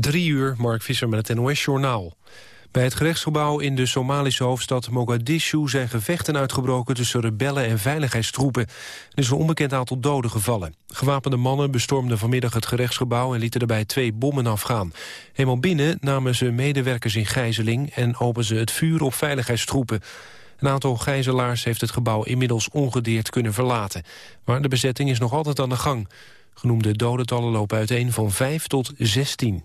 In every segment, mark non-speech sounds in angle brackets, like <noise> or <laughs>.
Drie uur, Mark Visser met het NOS-journaal. Bij het gerechtsgebouw in de Somalische hoofdstad Mogadishu zijn gevechten uitgebroken tussen rebellen en veiligheidstroepen. Er is een onbekend aantal doden gevallen. Gewapende mannen bestormden vanmiddag het gerechtsgebouw en lieten daarbij twee bommen afgaan. Eenmaal binnen namen ze medewerkers in gijzeling en openden ze het vuur op veiligheidstroepen. Een aantal gijzelaars heeft het gebouw inmiddels ongedeerd kunnen verlaten. Maar de bezetting is nog altijd aan de gang. Genoemde dodentallen lopen uiteen van 5 tot 16.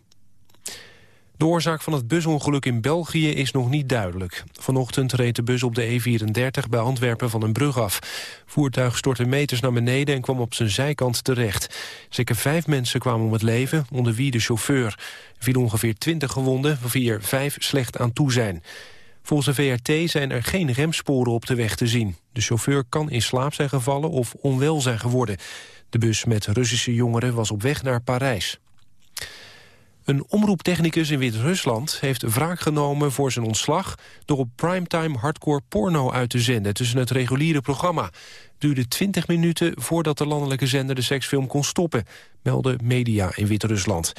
De oorzaak van het busongeluk in België is nog niet duidelijk. Vanochtend reed de bus op de E34 bij Antwerpen van een brug af. Voertuig stortte meters naar beneden en kwam op zijn zijkant terecht. Zeker vijf mensen kwamen om het leven, onder wie de chauffeur. Er vielen ongeveer 20 gewonden, waarvan er vijf slecht aan toe zijn. Volgens de VRT zijn er geen remsporen op de weg te zien. De chauffeur kan in slaap zijn gevallen of onwel zijn geworden. De bus met Russische jongeren was op weg naar Parijs. Een omroeptechnicus in Wit-Rusland heeft wraak genomen voor zijn ontslag... door op primetime hardcore porno uit te zenden tussen het reguliere programma. Het duurde 20 minuten voordat de landelijke zender de seksfilm kon stoppen... melden media in Wit-Rusland.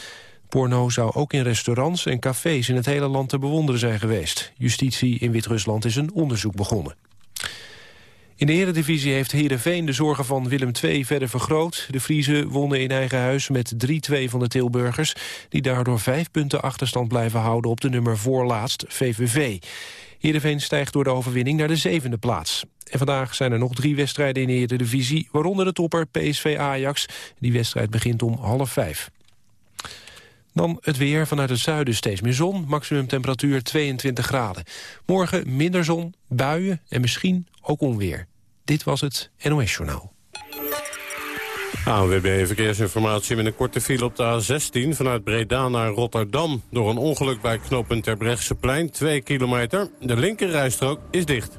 Porno zou ook in restaurants en cafés in het hele land te bewonderen zijn geweest. Justitie in Wit-Rusland is een onderzoek begonnen. In de eredivisie heeft Heerenveen de zorgen van Willem II verder vergroot. De Friese wonnen in eigen huis met 3-2 van de Tilburgers... die daardoor vijf punten achterstand blijven houden op de nummer voorlaatst VVV. Heerenveen stijgt door de overwinning naar de zevende plaats. En vandaag zijn er nog drie wedstrijden in de Eredivisie... waaronder de topper PSV Ajax. Die wedstrijd begint om half vijf. Dan het weer vanuit het zuiden steeds meer zon. Maximum temperatuur 22 graden. Morgen minder zon, buien en misschien ook onweer. Dit was het NOS Journaal. ANWB Verkeersinformatie met een korte file op de A16... vanuit Breda naar Rotterdam. Door een ongeluk bij knooppunt Terbrechtseplein, 2 kilometer. De linkerrijstrook is dicht.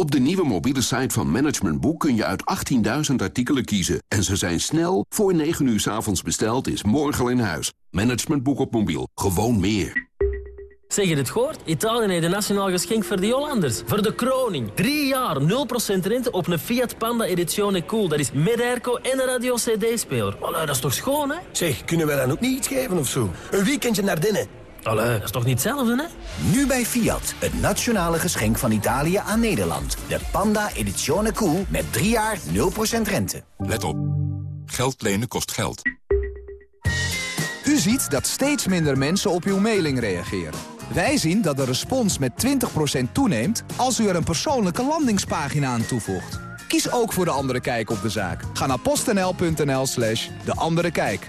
Op de nieuwe mobiele site van Management Boek kun je uit 18.000 artikelen kiezen. En ze zijn snel, voor 9 uur s avonds besteld, is morgen al in huis. Management Boek op mobiel, gewoon meer. Zeg je het gehoord? Italië heeft een nationaal geschenk voor de Hollanders. Voor de kroning. Drie jaar, 0% rente op een Fiat Panda Edizione Cool. Dat is met airco en een radio-cd-speler. dat is toch schoon, hè? Zeg, kunnen we dan ook niet iets geven of zo? Een weekendje naar binnen. Allee, dat is toch niet hetzelfde, hè? Nu bij Fiat, het nationale geschenk van Italië aan Nederland. De Panda Edizione Cool met 3 jaar 0% rente. Let op. Geld lenen kost geld. U ziet dat steeds minder mensen op uw mailing reageren. Wij zien dat de respons met 20% toeneemt als u er een persoonlijke landingspagina aan toevoegt. Kies ook voor De Andere Kijk op de zaak. Ga naar postnl.nl slash De Andere Kijk.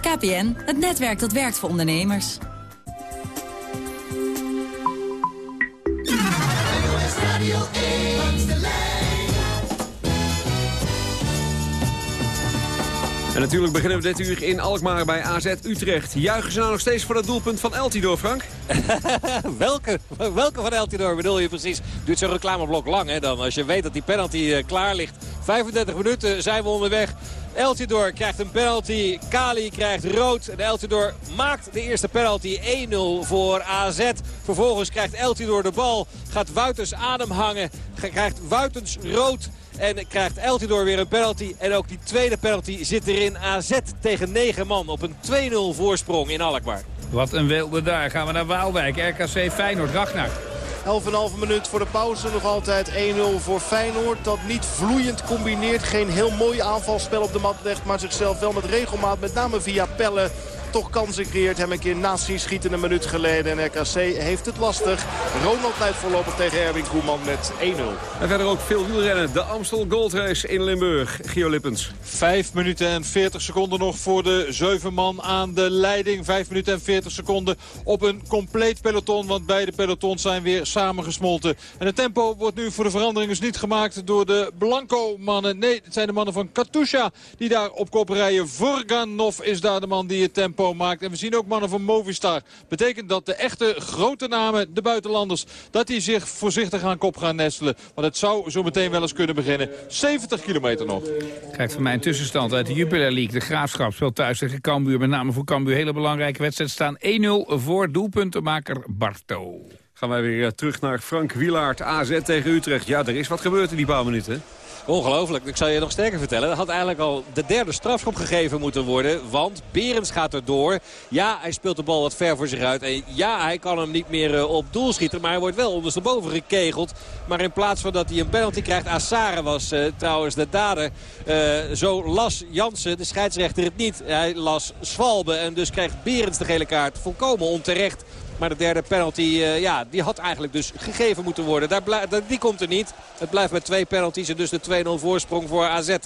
KPN, het netwerk dat werkt voor ondernemers. En natuurlijk beginnen we dit uur in Alkmaar bij AZ Utrecht. Juichen ze nou nog steeds voor het doelpunt van Eltidoor, Frank? <laughs> welke, welke van Eltidoor bedoel je precies? Duurt zo'n reclameblok lang hè dan. Als je weet dat die penalty uh, klaar ligt. 35 minuten zijn we onderweg. Eltidoor krijgt een penalty. Kali krijgt rood. En Eltidoor maakt de eerste penalty 1-0 voor AZ. Vervolgens krijgt Eltidoor de bal. Gaat Wuitens adem hangen. Krijgt Wuitens rood. En krijgt Eltidoor weer een penalty. En ook die tweede penalty zit erin. AZ tegen 9 man op een 2-0 voorsprong in Alkmaar. Wat een wilde daar. Gaan we naar Waalwijk. RKC Feyenoord. Ragnar. 11,5 minuut voor de pauze. Nog altijd 1-0 voor Feyenoord. Dat niet vloeiend combineert. Geen heel mooi aanvalspel op de mat legt. Maar zichzelf wel met regelmaat. Met name via Pelle toch kansen creëert. Hem een keer naast zien schieten een minuut geleden. En RKC heeft het lastig. Ronald leidt voorlopig tegen Erwin Koeman met 1-0. En verder ook veel wielrennen. De Amstel Gold Race in Limburg. Gio Lippens. Vijf minuten en 40 seconden nog voor de zeven man aan de leiding. Vijf minuten en 40 seconden op een compleet peloton. Want beide pelotons zijn weer samengesmolten. En het tempo wordt nu voor de verandering dus niet gemaakt door de Blanco-mannen. Nee, het zijn de mannen van Katusha die daar op kop rijden. Vorganov is daar de man die het tempo maakt. En we zien ook mannen van Movistar. Betekent dat de echte grote namen, de buitenlanders, dat die zich voorzichtig aan kop gaan nestelen. Want het zou zo meteen wel eens kunnen beginnen. 70 kilometer nog. Kijk voor mij een tussenstand uit de Jupiler League. De Graafschap speelt thuis tegen Cambuur. Met name voor Cambuur hele belangrijke wedstrijd staan. 1-0 voor doelpuntenmaker Barto. Gaan wij weer eh, terug naar Frank Wielaert, AZ tegen Utrecht. Ja, er is wat gebeurd in die paar minuten. Ongelooflijk. Ik zal je nog sterker vertellen. Er had eigenlijk al de derde strafschop gegeven moeten worden. Want Berends gaat er door. Ja, hij speelt de bal wat ver voor zich uit. En ja, hij kan hem niet meer eh, op doel schieten. Maar hij wordt wel ondersteboven gekegeld. Maar in plaats van dat hij een penalty krijgt... Assare was uh, trouwens de dader. Uh, zo las Jansen, de scheidsrechter, het niet. Hij las Swalbe. En dus krijgt Berends de gele kaart. Volkomen onterecht. Maar de derde penalty, uh, ja, die had eigenlijk dus gegeven moeten worden. Daar die komt er niet. Het blijft met twee penalties en dus de 2-0 voorsprong voor AZ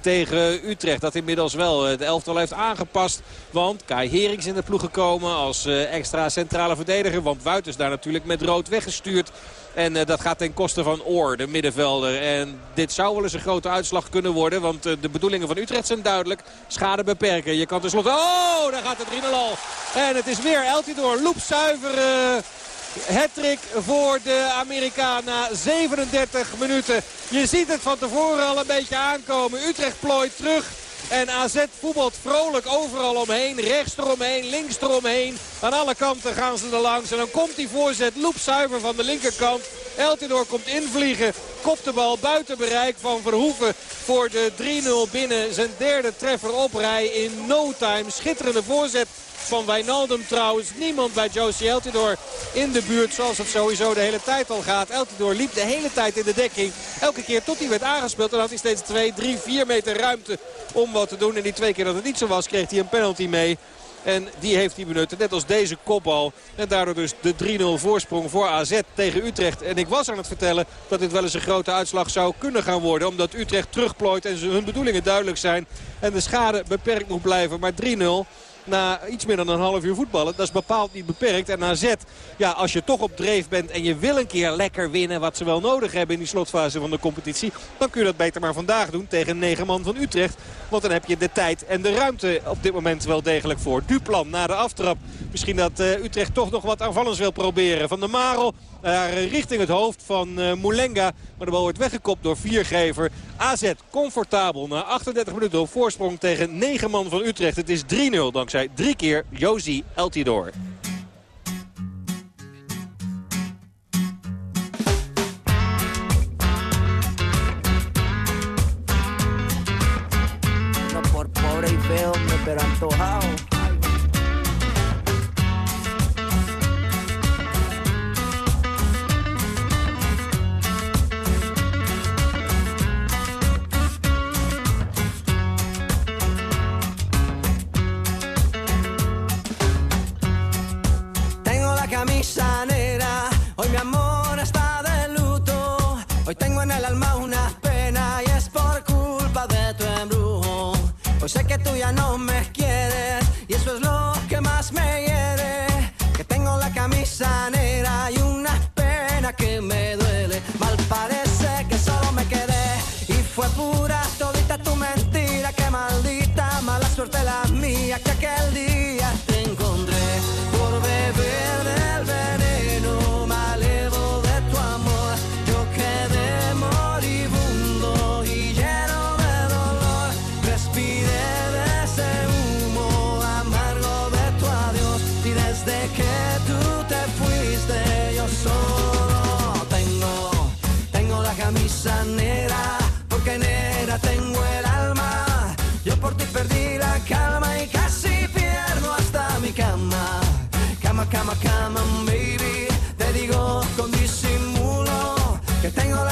tegen Utrecht. Dat inmiddels wel het elftal heeft aangepast. Want Kai Herings in de ploeg gekomen als extra centrale verdediger. Want Wuiters daar natuurlijk met rood weggestuurd. En uh, dat gaat ten koste van Oor, de middenvelder. En dit zou wel eens een grote uitslag kunnen worden. Want uh, de bedoelingen van Utrecht zijn duidelijk. Schade beperken. Je kan tenslotte... Oh, daar gaat het 3-0 al. En het is weer Eltidoor. Loepzuiver... Uh, Hattrick voor de Amerikaan na 37 minuten. Je ziet het van tevoren al een beetje aankomen. Utrecht plooit terug. En AZ voetbalt vrolijk overal omheen. Rechts eromheen, links eromheen. Aan alle kanten gaan ze er langs. En dan komt die voorzet loepzuiver van de linkerkant. Eltidoor komt invliegen. Kopt de bal buiten bereik van Verhoeven voor de 3-0 binnen. Zijn derde treffer op rij in no time. Schitterende voorzet van Wijnaldum trouwens. Niemand bij Josie Eltidoor in de buurt zoals het sowieso de hele tijd al gaat. Eltidoor liep de hele tijd in de dekking. Elke keer tot hij werd aangespeeld. Dan had hij steeds 2, 3, 4 meter ruimte om wat te doen. En die twee keer dat het niet zo was kreeg hij een penalty mee. En die heeft hij benut. Net als deze kopbal. En daardoor dus de 3-0 voorsprong voor AZ tegen Utrecht. En ik was aan het vertellen dat dit wel eens een grote uitslag zou kunnen gaan worden. Omdat Utrecht terugplooit en hun bedoelingen duidelijk zijn. En de schade beperkt moet blijven. Maar 3-0 na iets meer dan een half uur voetballen. Dat is bepaald niet beperkt. En AZ, ja, als je toch op dreef bent en je wil een keer lekker winnen... wat ze wel nodig hebben in die slotfase van de competitie... dan kun je dat beter maar vandaag doen tegen negen man van Utrecht. Want dan heb je de tijd en de ruimte op dit moment wel degelijk voor. Duplan na de aftrap. Misschien dat uh, Utrecht toch nog wat aanvallends wil proberen. Van de Marel naar richting het hoofd van uh, Moulenga. Maar de bal wordt weggekopt door viergever. AZ comfortabel na 38 minuten op voorsprong tegen 9 man van Utrecht. Het is 3-0 dankzij drie keer Josie Eltidoor. Pero antojado. camisa negra, hoy mi amor está de luto, hoy tengo en el alma una Hoy sé que tú ya no me quieres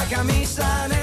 camisa negra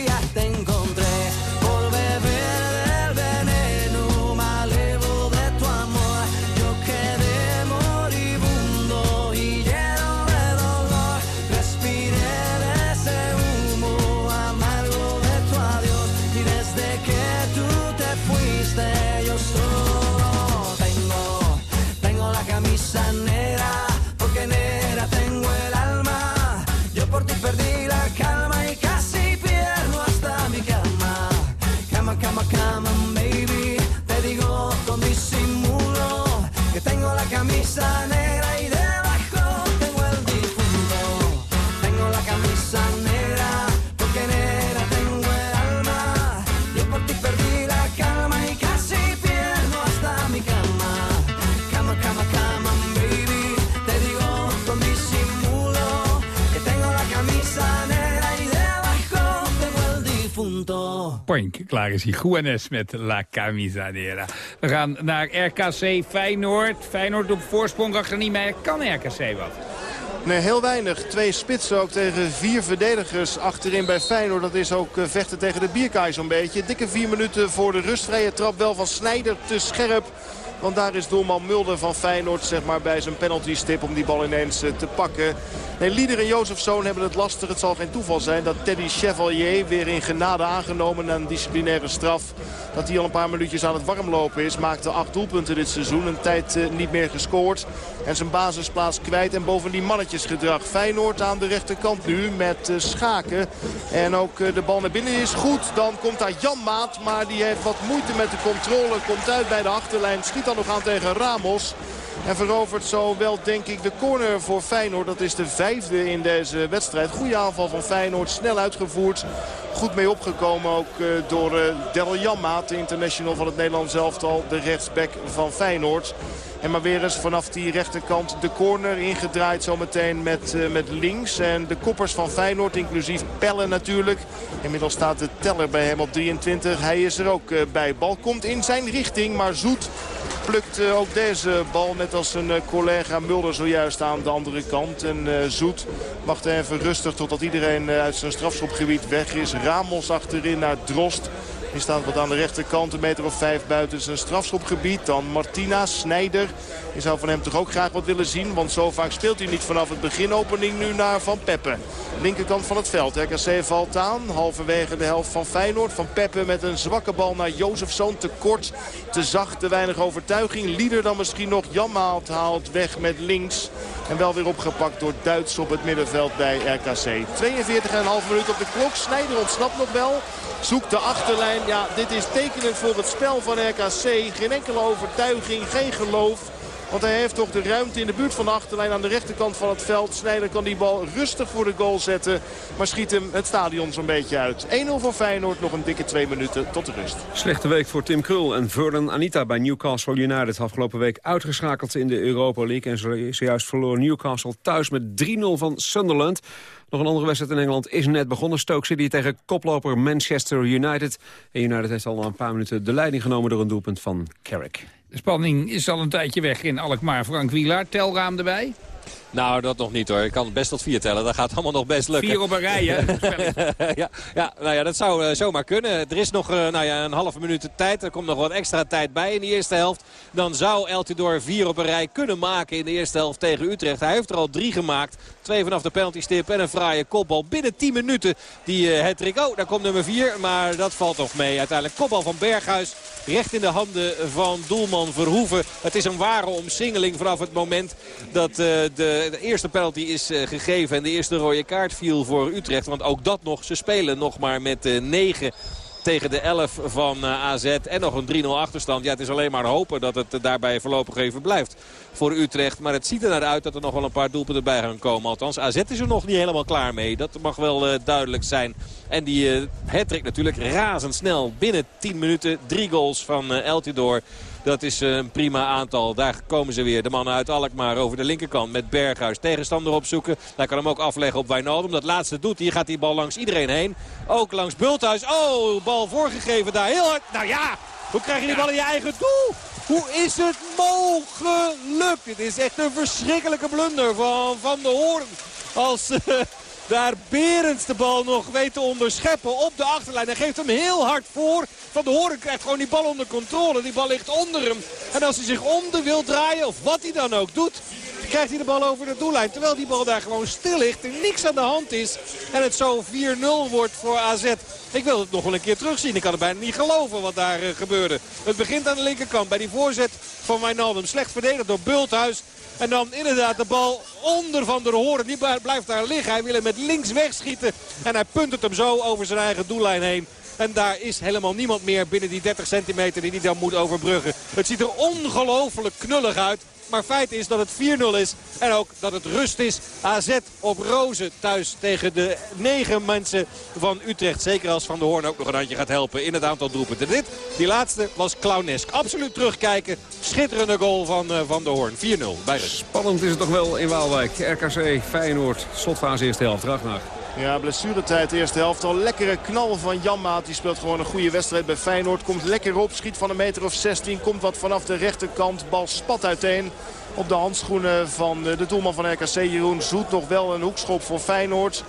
klaar is hij. Juanes met La Camisa Nera. We gaan naar RKC Feyenoord. Feyenoord op voorsprong achter Niemeyer. Kan RKC wat? Nee, heel weinig. Twee spitsen ook tegen vier verdedigers achterin bij Feyenoord. Dat is ook eh, vechten tegen de bierkaai zo'n beetje. Dikke vier minuten voor de rustvrije trap. Wel van Snijder te scherp. Want daar is doelman Mulder van Feyenoord zeg maar, bij zijn penaltystip om die bal ineens eh, te pakken. Nee, Lieder en Jozefzoon hebben het lastig. Het zal geen toeval zijn dat Teddy Chevalier weer in genade aangenomen na een disciplinaire straf. Dat hij al een paar minuutjes aan het warmlopen is. Maakte acht doelpunten dit seizoen. Een tijd eh, niet meer gescoord. En zijn basisplaats kwijt. En bovendien mannetjesgedrag. Feyenoord aan de rechterkant nu met eh, Schaken. En ook eh, de bal naar binnen is goed. Dan komt daar Jan Maat. Maar die heeft wat moeite met de controle. Komt uit bij de achterlijn. Schiet dan nog aan tegen Ramos. En verovert zo wel denk ik de corner voor Feyenoord. Dat is de vijfde in deze wedstrijd. Goede aanval van Feyenoord. Snel uitgevoerd. Goed mee opgekomen ook eh, door uh, Daryl Janmaat. De international van het Nederlands elftal. De rechtsback van Feyenoord. En maar weer eens vanaf die rechterkant de corner ingedraaid zometeen met, uh, met links. En de koppers van Feyenoord, inclusief Pelle natuurlijk. Inmiddels staat de teller bij hem op 23. Hij is er ook bij. Bal komt in zijn richting, maar Zoet plukt uh, ook deze bal. Net als zijn collega Mulder zojuist aan de andere kant. En Zoet wacht even rustig totdat iedereen uit zijn strafschopgebied weg is. Ramos achterin naar Drost. Die staat wat aan de rechterkant, een meter of vijf buiten zijn strafschopgebied. Dan Martina, Snijder. Je zou van hem toch ook graag wat willen zien. Want zo vaak speelt hij niet vanaf het begin. Opening nu naar Van Peppe. Linkerkant van het veld. RKC valt aan. Halverwege de helft van Feyenoord. Van Peppe met een zwakke bal naar Jozefzoon. Te kort, te zacht, te weinig overtuiging. Lieder dan misschien nog. Jan haalt weg met links. En wel weer opgepakt door Duits op het middenveld bij RKC. 42,5 minuut op de klok. Snijder ontsnapt nog wel. Zoekt de achterlijn. Ja, dit is tekenend voor het spel van RKC. Geen enkele overtuiging, geen geloof. Want hij heeft toch de ruimte in de buurt van de achterlijn aan de rechterkant van het veld. Snijder kan die bal rustig voor de goal zetten. Maar schiet hem het stadion zo'n beetje uit. 1-0 voor Feyenoord, nog een dikke twee minuten tot de rust. Slechte week voor Tim Krul en Vernon Anita bij Newcastle United. Afgelopen week uitgeschakeld in de Europa League. En zojuist verloor Newcastle thuis met 3-0 van Sunderland. Nog een andere wedstrijd in Engeland is net begonnen. Stoke City tegen koploper Manchester United. En United heeft al een paar minuten de leiding genomen door een doelpunt van Carrick. De spanning is al een tijdje weg in Alkmaar. Frank Wielaar, telraam erbij. Nou, dat nog niet hoor. Ik kan best tot vier tellen. Dat gaat allemaal nog best lukken. Vier op een rij, hè? <laughs> ja, ja, nou ja, dat zou uh, zomaar kunnen. Er is nog uh, nou ja, een halve minuut tijd. Er komt nog wat extra tijd bij in de eerste helft. Dan zou El Tidor vier op een rij kunnen maken in de eerste helft tegen Utrecht. Hij heeft er al drie gemaakt. Twee vanaf de penaltystip en een fraaie kopbal. Binnen 10 minuten die uh, hat-trick. Oh, daar komt nummer 4. Maar dat valt toch mee. Uiteindelijk kopbal van Berghuis. Recht in de handen van doelman Verhoeven. Het is een ware omsingeling vanaf het moment dat uh, de, de, eerste penalty is uh, gegeven. En de eerste rode kaart viel voor Utrecht. Want ook dat nog. Ze spelen nog maar met uh, 9 tegen de 11 van uh, AZ. En nog een 3-0 achterstand. Ja, het is alleen maar hopen dat het daarbij voorlopig even blijft voor Utrecht. Maar het ziet er naar uit dat er nog wel een paar doelpunten bij gaan komen. Althans, AZ is er nog niet helemaal klaar mee. Dat mag wel duidelijk zijn. En die uh, hat natuurlijk razendsnel. Binnen 10 minuten drie goals van uh, Eltidoor. Dat is een prima aantal. Daar komen ze weer. De mannen uit Alkmaar over de linkerkant met Berghuis. Tegenstander opzoeken. Hij kan hem ook afleggen op Wijnaldum. Dat laatste doet hij. Gaat die bal langs iedereen heen. Ook langs Bulthuis. Oh, bal voorgegeven daar. Heel hard. Nou ja, hoe krijg je die bal in je eigen doel? Hoe is het mogelijk? Dit is echt een verschrikkelijke blunder van Van de Hoorn. Als... Uh, daar Berends de bal nog weet te onderscheppen op de achterlijn. Hij geeft hem heel hard voor. Van de Horen krijgt gewoon die bal onder controle. Die bal ligt onder hem. En als hij zich om de wil draaien, of wat hij dan ook doet... krijgt hij de bal over de doellijn. Terwijl die bal daar gewoon stil ligt. Er niks aan de hand is. En het zo 4-0 wordt voor AZ. Ik wil het nog wel een keer terugzien. Ik kan het bijna niet geloven wat daar uh, gebeurde. Het begint aan de linkerkant bij die voorzet van Wijnaldum. Slecht verdedigd door Bulthuis. En dan inderdaad de bal onder Van der Hoorn. Die blijft daar liggen. Hij wil hem met links wegschieten. En hij punt het hem zo over zijn eigen doellijn heen. En daar is helemaal niemand meer binnen die 30 centimeter die hij dan moet overbruggen. Het ziet er ongelooflijk knullig uit. Maar feit is dat het 4-0 is. En ook dat het rust is. AZ op Rozen thuis tegen de negen mensen van Utrecht. Zeker als Van der Hoorn ook nog een handje gaat helpen in het aantal doelpunten. Dit, die laatste was clownesk. Absoluut terugkijken. Schitterende goal van uh, Van der Hoorn. 4-0 bij. Spannend is het toch wel in Waalwijk. RKC, Feyenoord, slotfase eerste helft. Ragnar. Ja, blessuretijd eerste helft. Al lekkere knal van Janmaat. Die speelt gewoon een goede wedstrijd bij Feyenoord. Komt lekker op, schiet van een meter of 16. Komt wat vanaf de rechterkant. Bal spat uiteen op de handschoenen van de doelman van RKC. Jeroen Zoet nog wel een hoekschop voor Feyenoord.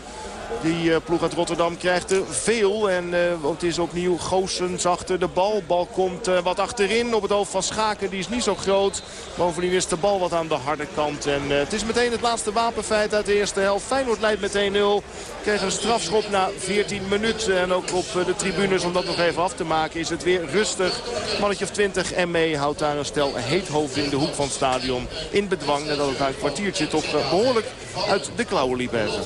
Die uh, ploeg uit Rotterdam krijgt er veel. En uh, het is opnieuw Goossens achter de bal. Bal komt uh, wat achterin op het hoofd van Schaken. Die is niet zo groot. Bovendien is de bal wat aan de harde kant. En het is meteen het laatste wapenfeit uit de eerste helft. Feyenoord leidt met 1-0. Kreeg een strafschop na 14 minuten. En ook op de tribunes, om dat nog even af te maken, is het weer rustig. Mannetje of 20 en mee houdt daar een stel heethoofd in de hoek van het stadion. In bedwang. Nadat het na een kwartiertje toch behoorlijk uit de klauwen liep even.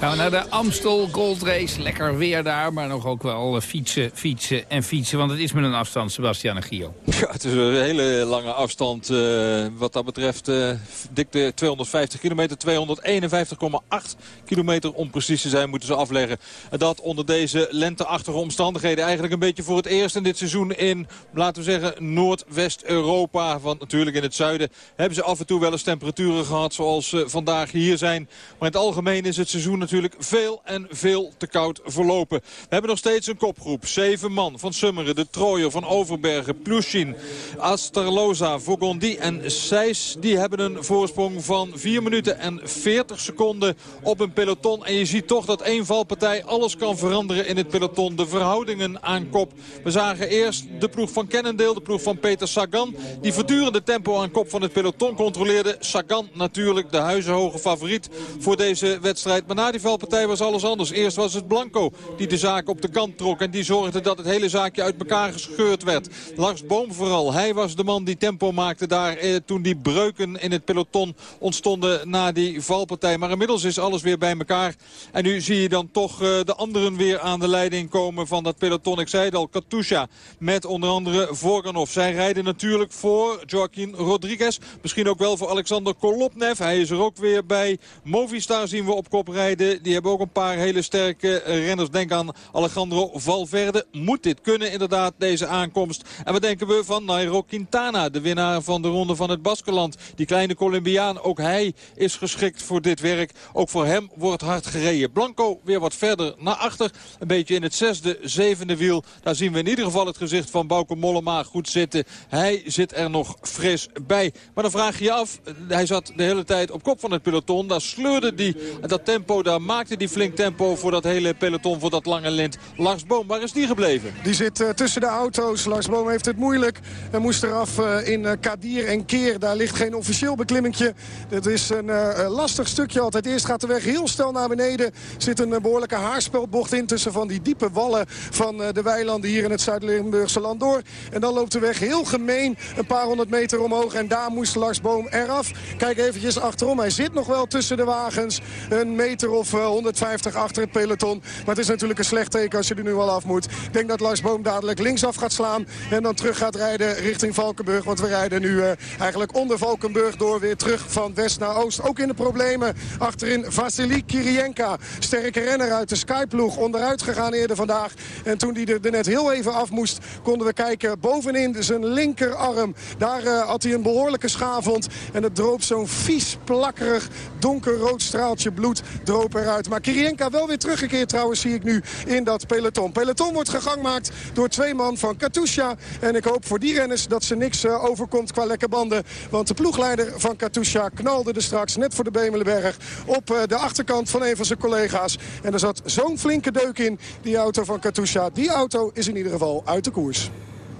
We naar de Amstel Gold Race. Lekker weer daar, maar nog ook wel fietsen, fietsen en fietsen. Want het is met een afstand, Sebastian en Gio. Ja, het is een hele lange afstand uh, wat dat betreft. Uh, dik de 250 kilometer, 251,8 kilometer om precies te zijn moeten ze afleggen. En dat onder deze lenteachtige omstandigheden. Eigenlijk een beetje voor het eerst in dit seizoen in, laten we zeggen, Noordwest-Europa. Want natuurlijk in het zuiden hebben ze af en toe wel eens temperaturen gehad zoals uh, vandaag hier zijn. Maar in het algemeen is het seizoen natuurlijk veel en veel te koud verlopen. We hebben nog steeds een kopgroep. Zeven man van Summeren, de Trooier van Overbergen, Plushin, Asterloza, Vogondi en Seis. Die hebben een voorsprong van 4 minuten en 40 seconden op een peloton. En je ziet toch dat één valpartij alles kan veranderen in het peloton. De verhoudingen aan kop. We zagen eerst de ploeg van Cannondale, de ploeg van Peter Sagan. Die voortdurende tempo aan kop van het peloton controleerde. Sagan natuurlijk de huizenhoge favoriet voor deze wedstrijd. Maar na die valpartij was alles anders. Eerst was het Blanco die de zaak op de kant trok. En die zorgde dat het hele zaakje uit elkaar gescheurd werd. Lars Boom vooral. Hij was de man die tempo maakte daar eh, toen die breuken in het peloton ontstonden na die valpartij. Maar inmiddels is alles weer bij elkaar. En nu zie je dan toch uh, de anderen weer aan de leiding komen van dat peloton. Ik zei het al, Katusha met onder andere Vorganov. Zij rijden natuurlijk voor Joaquin Rodriguez. Misschien ook wel voor Alexander Kolopnev. Hij is er ook weer bij. Movistar zien we op kop rijden. rijden. Die hebben ook een paar hele sterke renners. Denk aan Alejandro Valverde. Moet dit kunnen inderdaad, deze aankomst. En wat denken we van Nairo Quintana, de winnaar van de ronde van het Baskeland. Die kleine Colombiaan, ook hij is geschikt voor dit werk. Ook voor hem wordt hard gereden. Blanco weer wat verder naar achter. Een beetje in het zesde, zevende wiel. Daar zien we in ieder geval het gezicht van Bauke Mollema goed zitten. Hij zit er nog fris bij. Maar dan vraag je je af, hij zat de hele tijd op kop van het peloton. Daar sleurde hij dat tempo, daar maakte hij flink tempo voor dat hele peloton, voor dat lange lint. Lars Boom, waar is die gebleven? Die zit uh, tussen de auto's. Lars Boom heeft het moeilijk. Hij moest eraf uh, in uh, Kadir en Keer. Daar ligt geen officieel beklimmingje. Het is een lastig stukje altijd. Eerst gaat de weg heel snel naar beneden. Zit een behoorlijke haarspeldbocht in tussen van die diepe wallen van de weilanden hier in het Zuid-Limburgse land door. En dan loopt de weg heel gemeen een paar honderd meter omhoog. En daar moest Lars Boom eraf. Kijk eventjes achterom. Hij zit nog wel tussen de wagens. Een meter of 150 achter het peloton. Maar het is natuurlijk een slecht teken als je er nu al af moet. Ik denk dat Lars Boom dadelijk linksaf gaat slaan. En dan terug gaat rijden richting Valkenburg. Want we rijden nu uh, eigenlijk onder Valkenburg door. Weer terug van west naar oost. Ook in de problemen achterin Vasily Kirienka. Sterke renner uit de Skyploeg. Onderuit gegaan eerder vandaag. En toen hij er net heel even af moest konden we kijken bovenin zijn linkerarm. Daar uh, had hij een behoorlijke schaafwond. En het droop zo'n vies, plakkerig, donkerrood straaltje bloed droop eruit. Maar Kirienka wel weer teruggekeerd trouwens zie ik nu in dat peloton. Peloton wordt gegangmaakt door twee man van Katusha. En ik hoop voor die renners dat ze niks uh, overkomt qua lekke banden. Want de ploegleider van Katusha knalde er straks net voor de Bemelenberg op uh, de achterkant van een van zijn collega's. En er zat zo'n flinke deuk in, die auto van Katusha. Die auto is in ieder geval uit de koers.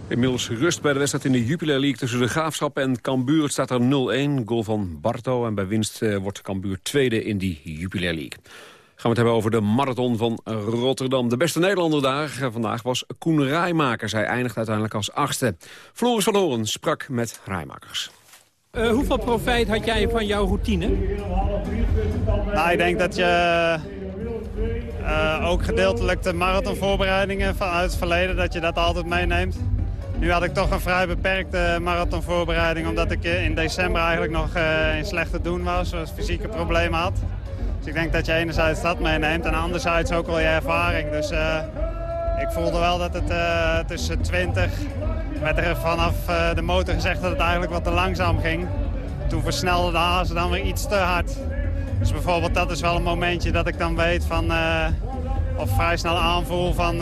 Inmiddels rust bij de wedstrijd in de Jupiler League tussen de Graafschap en Cambuur. Staat er 0-1, goal van Barto. En bij winst uh, wordt Cambuur tweede in die Jupiler League. Gaan we het hebben over de marathon van Rotterdam. De beste Nederlander daar vandaag was Koen Rijmaker. Zij eindigt uiteindelijk als achtste. Floris van Horen sprak met Rijmakers. Uh, hoeveel profijt had jij van jouw routine? Nou, ik denk dat je uh, ook gedeeltelijk de marathonvoorbereidingen vanuit het verleden... dat je dat altijd meeneemt. Nu had ik toch een vrij beperkte marathonvoorbereiding... omdat ik in december eigenlijk nog uh, in slechte doen was, zoals fysieke problemen had. Dus ik denk dat je enerzijds dat meeneemt en anderzijds ook wel je ervaring. Dus uh, ik voelde wel dat het uh, tussen 20 werd er vanaf uh, de motor gezegd dat het eigenlijk wat te langzaam ging. Toen versnelde de hazen dan weer iets te hard. Dus bijvoorbeeld dat is wel een momentje dat ik dan weet van... of vrij snel aanvoel van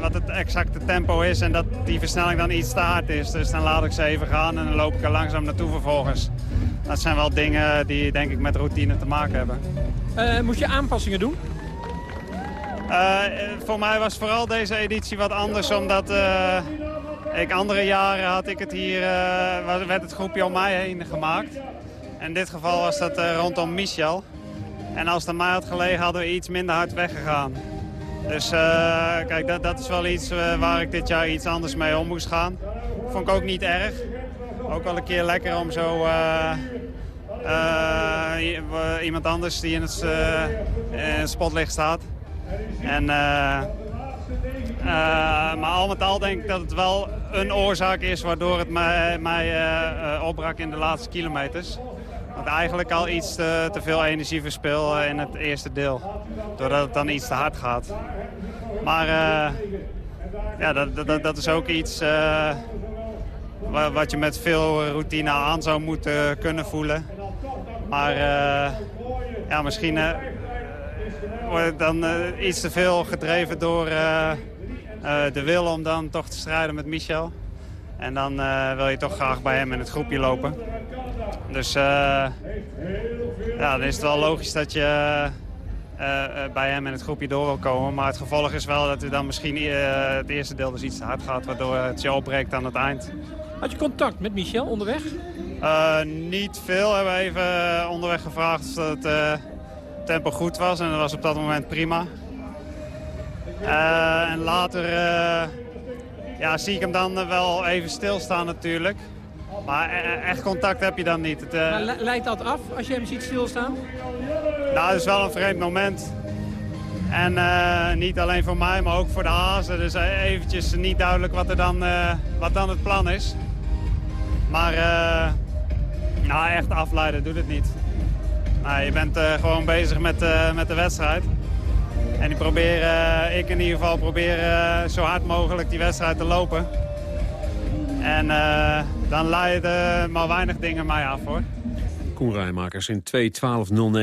wat het exacte tempo is en dat die versnelling dan iets te hard is. Dus dan laat ik ze even gaan en dan loop ik er langzaam naartoe vervolgens. Dat zijn wel dingen die denk ik met routine te maken hebben. Uh, moest je aanpassingen doen? Uh, voor mij was vooral deze editie wat anders, omdat uh, ik andere jaren had ik het hier, werd het groepje om mij heen gemaakt. In dit geval was dat rondom Michel. En als het aan mij had gelegen hadden we iets minder hard weggegaan. Dus kijk, dat, dat is wel iets waar ik dit jaar iets anders mee om moest gaan. Vond ik ook niet erg. Ook wel een keer lekker om zo uh, uh, iemand anders die in het, in het spotlicht staat. En, maar al met al denk ik dat het wel een oorzaak is waardoor het mij, mij opbrak in de laatste kilometers. Want eigenlijk al iets te, te veel energie verspil in het eerste deel. Doordat het dan iets te hard gaat. Maar ja, dat, dat, dat is ook iets wat je met veel routine aan zou moeten kunnen voelen. Maar uh, ja, misschien wordt dan uh, iets te veel gedreven door de wil om dan toch te strijden met Michel. En dan wil je toch graag bij hem in het groepje lopen. Dus ja, dan is het wel logisch dat je bij hem in het groepje door wil komen. Maar het gevolg is wel dat hij dan misschien het eerste deel dus iets te hard gaat... waardoor het je opbreekt aan het eind. Had je contact met Michel onderweg? Uh, niet veel. We hebben even onderweg gevraagd of het uh, tempo goed was. En dat was op dat moment prima. Uh, en later ja, zie ik hem dan wel even stilstaan natuurlijk. Maar echt contact heb je dan niet. Het, maar leidt dat af als je hem ziet stilstaan? Nou, het is wel een vreemd moment. En uh, niet alleen voor mij, maar ook voor de hazen. Dus eventjes niet duidelijk wat, er dan, uh, wat dan het plan is. Maar uh, nou, echt afleiden doet het niet. Je bent eh, gewoon bezig met, eh, met de wedstrijd. En ik probeer, eh, ik in ieder geval probeer eh, zo hard mogelijk die wedstrijd te lopen. En eh, dan leiden maar weinig dingen mij af hoor. Koen Rijmakers in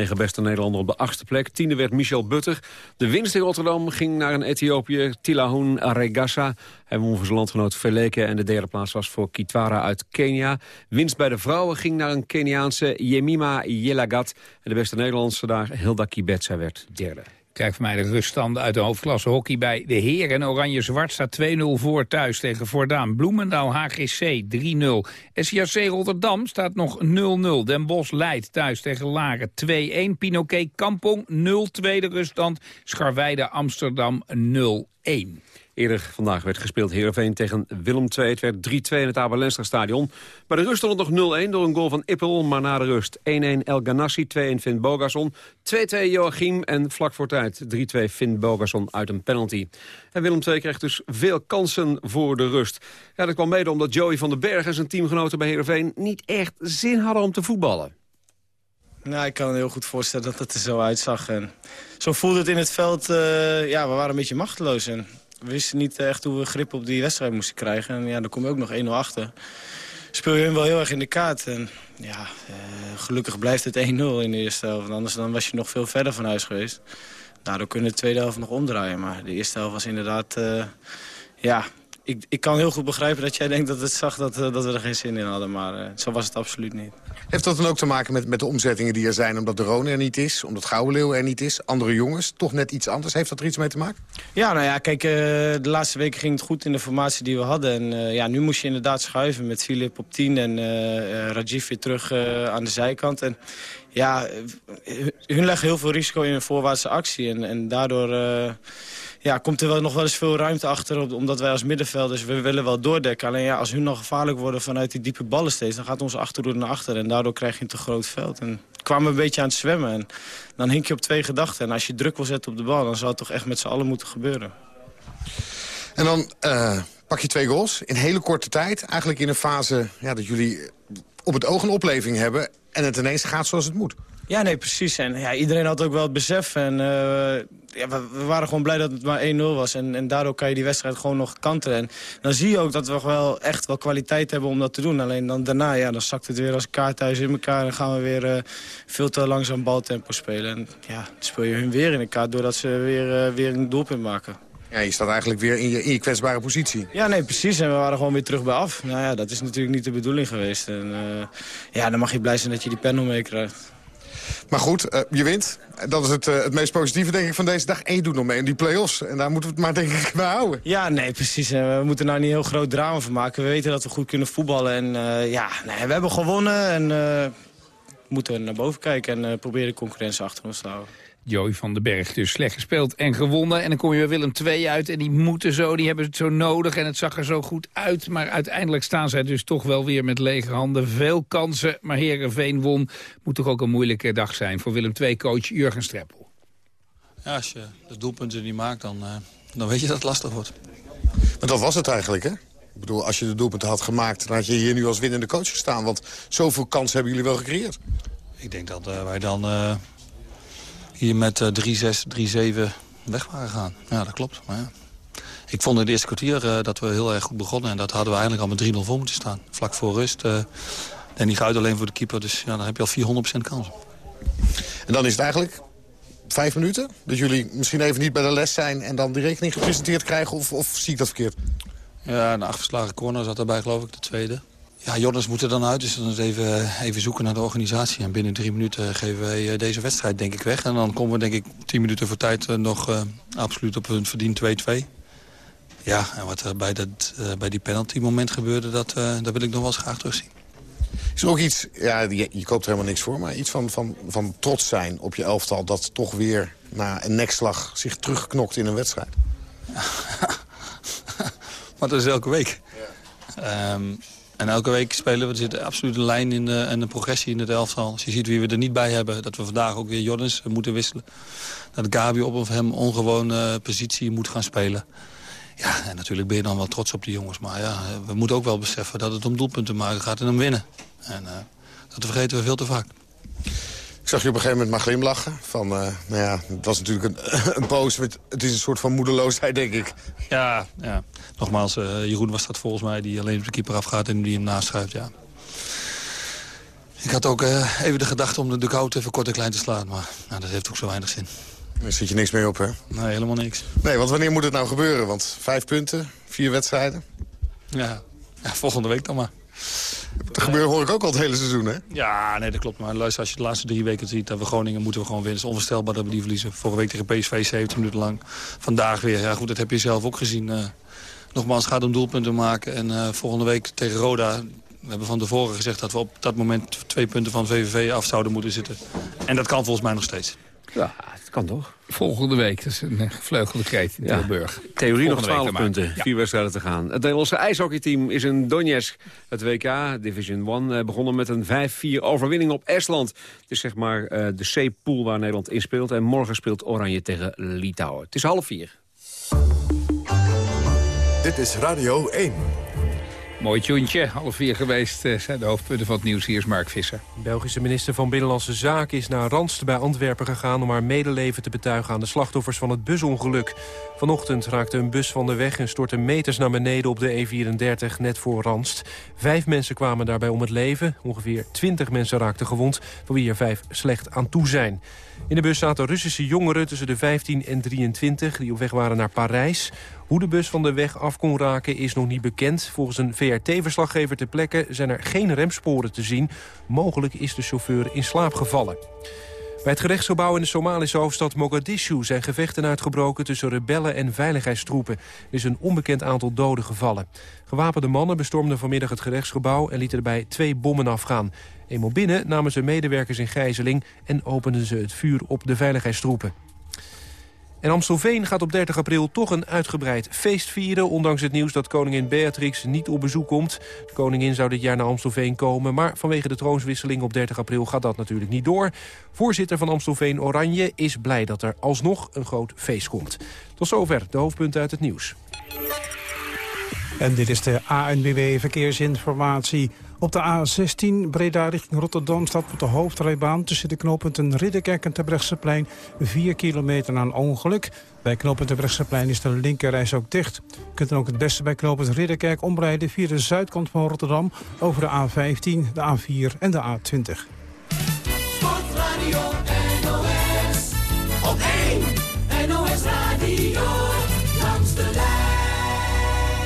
2-12-0-9 beste Nederlander op de achtste plek. Tiende werd Michel Butter. De winst in Rotterdam ging naar een Ethiopiër, Tilahoun Aregassa. Hij won voor zijn landgenoot Feleke en de derde plaats was voor Kitwara uit Kenia. Winst bij de vrouwen ging naar een Keniaanse Jemima Yelagat. En de beste Nederlandse daar, Hilda Kibetsa, werd derde. Krijg voor mij de ruststanden uit de hoofdklasse hockey bij de heren. Oranje-Zwart staat 2-0 voor thuis tegen Voordaan. Bloemendaal HGC 3-0. SJC Rotterdam staat nog 0-0. Den Bosch leidt thuis tegen Laren 2-1. Pinoquet Kampong 0-2 de ruststand. Scharweide Amsterdam 0-1. Eerder vandaag werd gespeeld Heerenveen tegen Willem II. Het werd 3-2 in het Abelenstra stadion. Bij de rust stond nog 0-1 door een goal van Ippel. Maar na de rust 1-1 El Ganassi, 2-1 Finn Bogason. 2-2 Joachim en vlak voor tijd 3-2 Finn Bogason uit een penalty. En Willem II kreeg dus veel kansen voor de rust. Ja, dat kwam mede omdat Joey van den Berg en zijn teamgenoten bij Heerenveen... niet echt zin hadden om te voetballen. Nou, ik kan me heel goed voorstellen dat het er zo uitzag. En zo voelde het in het veld. eh, ja, we waren een beetje machteloos. En we wisten niet echt hoe we grip op die wedstrijd moesten krijgen. En ja, dan kom je ook nog 1-0 achter. Speel je hem wel heel erg in de kaart. En ja, eh, gelukkig blijft het 1-0 in de eerste helft. Anders dan was je nog veel verder van huis geweest. Daardoor kunnen we de tweede helft nog omdraaien. Maar de eerste helft was inderdaad... eh, ja, ik, ik kan heel goed begrijpen dat jij denkt dat het zag dat, eh, dat we er geen zin in hadden. Maar eh, zo was het absoluut niet. Heeft dat dan ook te maken met, met de omzettingen die er zijn... omdat de Rone er niet is, omdat Leeuw er niet is... andere jongens, toch net iets anders? Heeft dat er iets mee te maken? Ja, nou ja, kijk, eh, de laatste weken ging het goed in de formatie die we hadden. En ja, nu moest je inderdaad schuiven met Filip op 10 en Rajiv weer terug aan de zijkant. En ja, eh, hun leggen heel veel risico in een voorwaartse actie. En, en daardoor eh, ja, komt er wel nog wel eens veel ruimte achter... omdat wij als middenvelders, we willen wel doordekken. Alleen ja, als hun nog gevaarlijk worden vanuit die diepe ballen steeds... dan gaat onze achterhoede naar achter en daardoor krijg je een te groot veld. En kwamen een beetje aan het zwemmen. En dan hink je op twee gedachten. En als je druk wil zetten op de bal, dan zou het toch echt met z'n allen moeten gebeuren. En dan eh, pak je twee goals in hele korte tijd. Eigenlijk in een fase ja, dat jullie op het oog een opleving hebben... en het ineens gaat zoals het moet. Ja, nee, precies. En ja, iedereen had ook wel het besef. En eh, ja, we, waren gewoon blij dat het maar 1-0 was. En, en daardoor kan je die wedstrijd gewoon nog kantelen. En dan zie je ook dat we wel echt wel kwaliteit hebben om dat te doen. Alleen dan daarna, ja, dan zakt het weer als kaart thuis in elkaar. En gaan we weer eh, veel te langzaam baltempo spelen. En ja, dan speel je hun weer in de kaart doordat ze weer, eh, weer een doelpunt maken. Ja, je staat eigenlijk weer in je, in je kwetsbare positie. Ja, nee, precies. En we waren gewoon weer terug bij af. Nou ja, dat is natuurlijk niet de bedoeling geweest. En eh, ja, dan mag je blij zijn dat je die panel meekrijgt. Maar goed, eh, je wint. Dat is het, eh, het meest positieve denk ik van deze dag. En je doet nog mee in die play-offs. En daar moeten we het maar denk ik <laughs> bij houden. Ja, nee, precies. We moeten nou niet heel groot drama van maken. We weten dat we goed kunnen voetballen. En ja, nee, we hebben gewonnen. En eh, moeten we naar boven kijken en proberen de concurrentie achter ons te houden. Joey van den Berg dus slecht gespeeld en gewonnen. En dan kom je bij Willem II uit en die moeten zo, die hebben het zo nodig. En het zag er zo goed uit. Maar uiteindelijk staan zij dus toch wel weer met lege handen. Veel kansen, maar Herenveen won. Moet toch ook een moeilijke dag zijn voor Willem II-coach Jurgen Streppel. Ja, als je de doelpunten niet maakt, dan, eh, dan weet je dat het lastig wordt. Maar dat was het eigenlijk, hè? Ik bedoel, als je de doelpunten had gemaakt... dan had je hier nu als winnende coach gestaan. Want zoveel kansen hebben jullie wel gecreëerd. Ik denk dat eh, wij dan eh, hier met eh, 3-6, 3-7 weg waren gegaan. Ja, dat klopt. Maar ja. Ik vond in het eerste kwartier eh, dat we heel erg goed begonnen. En dat hadden we eigenlijk al met 3-0 voor moeten staan. Vlak voor rust. eh en die gaat alleen voor de keeper. Dus ja, dan heb je al 400% kans. En dan is het eigenlijk vijf minuten? Dat jullie misschien even niet bij de les zijn... en dan die rekening gepresenteerd krijgen? Of, of zie ik dat verkeerd? Ja, een afgeslagen corner zat erbij, geloof ik, de tweede. Ja, Jordans moet er dan uit, dus dan even, even zoeken naar de organisatie. En binnen drie minuten geven wij eh, deze wedstrijd, denk ik, weg. En dan komen we, denk ik, tien minuten voor tijd eh, nog eh, absoluut op een verdiend 2-2. Ja, en wat er bij, dat, eh, bij die penalty moment gebeurde, dat, eh, dat wil ik nog wel eens graag terugzien. Is er ook iets, ja, je, je koopt er helemaal niks voor... maar iets van, van, van trots zijn op je elftal... dat toch weer na een nekslag zich terugknokt in een wedstrijd? <laughs> Maar dat is elke week. Ehm, en elke week spelen we. Er zit absoluut een lijn in en een progressie in het elftal. Als je ziet wie we er niet bij hebben. Dat we vandaag ook weer Jordans moeten wisselen. Dat Gabi op of hem ongewone positie moet gaan spelen. Ja, en natuurlijk ben je dan wel trots op die jongens. Maar ja, we moeten ook wel beseffen dat het om doelpunten maken gaat en om winnen. En eh, dat vergeten we veel te vaak. Ik zag je op een gegeven moment maar glimlachen. Van, uh, nou ja, het was natuurlijk een, <laughs> een poos. Het is een soort van moedeloosheid, denk ik. Ja, ja. nogmaals, uh, Jeroen was dat volgens mij... die alleen op de keeper afgaat en die hem naschuift, ja. Ik had ook uh, even de gedachte om de Dugout even kort en klein te slaan. Maar nou, dat heeft ook zo weinig zin. Daar zit je niks mee op, hè? Nee, helemaal niks. Nee, want wanneer moet het nou gebeuren? Want vijf punten, vier wedstrijden. Ja, ja volgende week dan maar. Dat gebeurt hoor ik ook al het hele seizoen, hè? Ja, nee, dat klopt. Maar luister, als je de laatste drie weken ziet... dat we Groningen moeten we gewoon winnen. Het is onvoorstelbaar dat we die verliezen. Vorige week tegen PSV 17 minuten lang. Vandaag weer. Ja, goed, dat heb je zelf ook gezien. Uh, nogmaals, het gaat om doelpunten maken. En uh, volgende week tegen Roda... We hebben van tevoren gezegd dat we op dat moment twee punten van VVV af zouden moeten zitten. En dat kan volgens mij nog steeds. Ja, het kan toch? Volgende week, dat is een gevleugelde kreet in ja. Tilburg. Theorie nog 12 punten, vier wedstrijden te gaan. Het Nederlandse ijshockeyteam is in Donetsk. Het WK, Division 1, eh, begonnen met een 5-4 overwinning op Estland. Het is zeg maar uh, de C-pool waar Nederland in speelt. En morgen speelt Oranje tegen Litouwen. Het is half vier. Dit is Radio 1. Mooi tjoentje, half vier geweest uh, zijn de hoofdpunten van het nieuws. Hier is Mark Visser. Belgische minister van Binnenlandse Zaken is naar Randst bij Antwerpen gegaan... om haar medeleven te betuigen aan de slachtoffers van het busongeluk. Vanochtend raakte een bus van de weg en stortte meters naar beneden op de E34 net voor Randst. Vijf mensen kwamen daarbij om het leven. Ongeveer twintig mensen raakten gewond, van wie er vijf slecht aan toe zijn. In de bus zaten Russische jongeren tussen de 15 en 23... die op weg waren naar Parijs. Hoe de bus van de weg af kon raken is nog niet bekend. Volgens een VRT-verslaggever ter plekke zijn er geen remsporen te zien. Mogelijk is de chauffeur in slaap gevallen. Bij het gerechtsgebouw in de Somalische hoofdstad Mogadishu zijn gevechten uitgebroken tussen rebellen en veiligheidstroepen. Er is een onbekend aantal doden gevallen. Gewapende mannen bestormden vanmiddag het gerechtsgebouw en lieten erbij twee bommen afgaan. Eenmaal binnen namen ze medewerkers in gijzeling en openden ze het vuur op de veiligheidstroepen. En Amstelveen gaat op 30 april toch een uitgebreid feest vieren... ondanks het nieuws dat koningin Beatrix niet op bezoek komt. De koningin zou dit jaar naar Amstelveen komen... maar vanwege de troonswisseling op 30 april gaat dat natuurlijk niet door. Voorzitter van Amstelveen Oranje is blij dat er alsnog een groot feest komt. Tot zover de hoofdpunten uit het nieuws. En dit is de ANWB Verkeersinformatie. Op de A16 Breda richting Rotterdam staat op de hoofdrijbaan... tussen de knooppunten Ridderkerk en Terbrechtseplein 4 kilometer een ongeluk. Bij knooppunt Terbrechtseplein is de linkerreis ook dicht. Je kunt dan ook het beste bij knooppunt Ridderkerk omrijden... via de zuidkant van Rotterdam over de A15, de A4 en de A20. Sportradio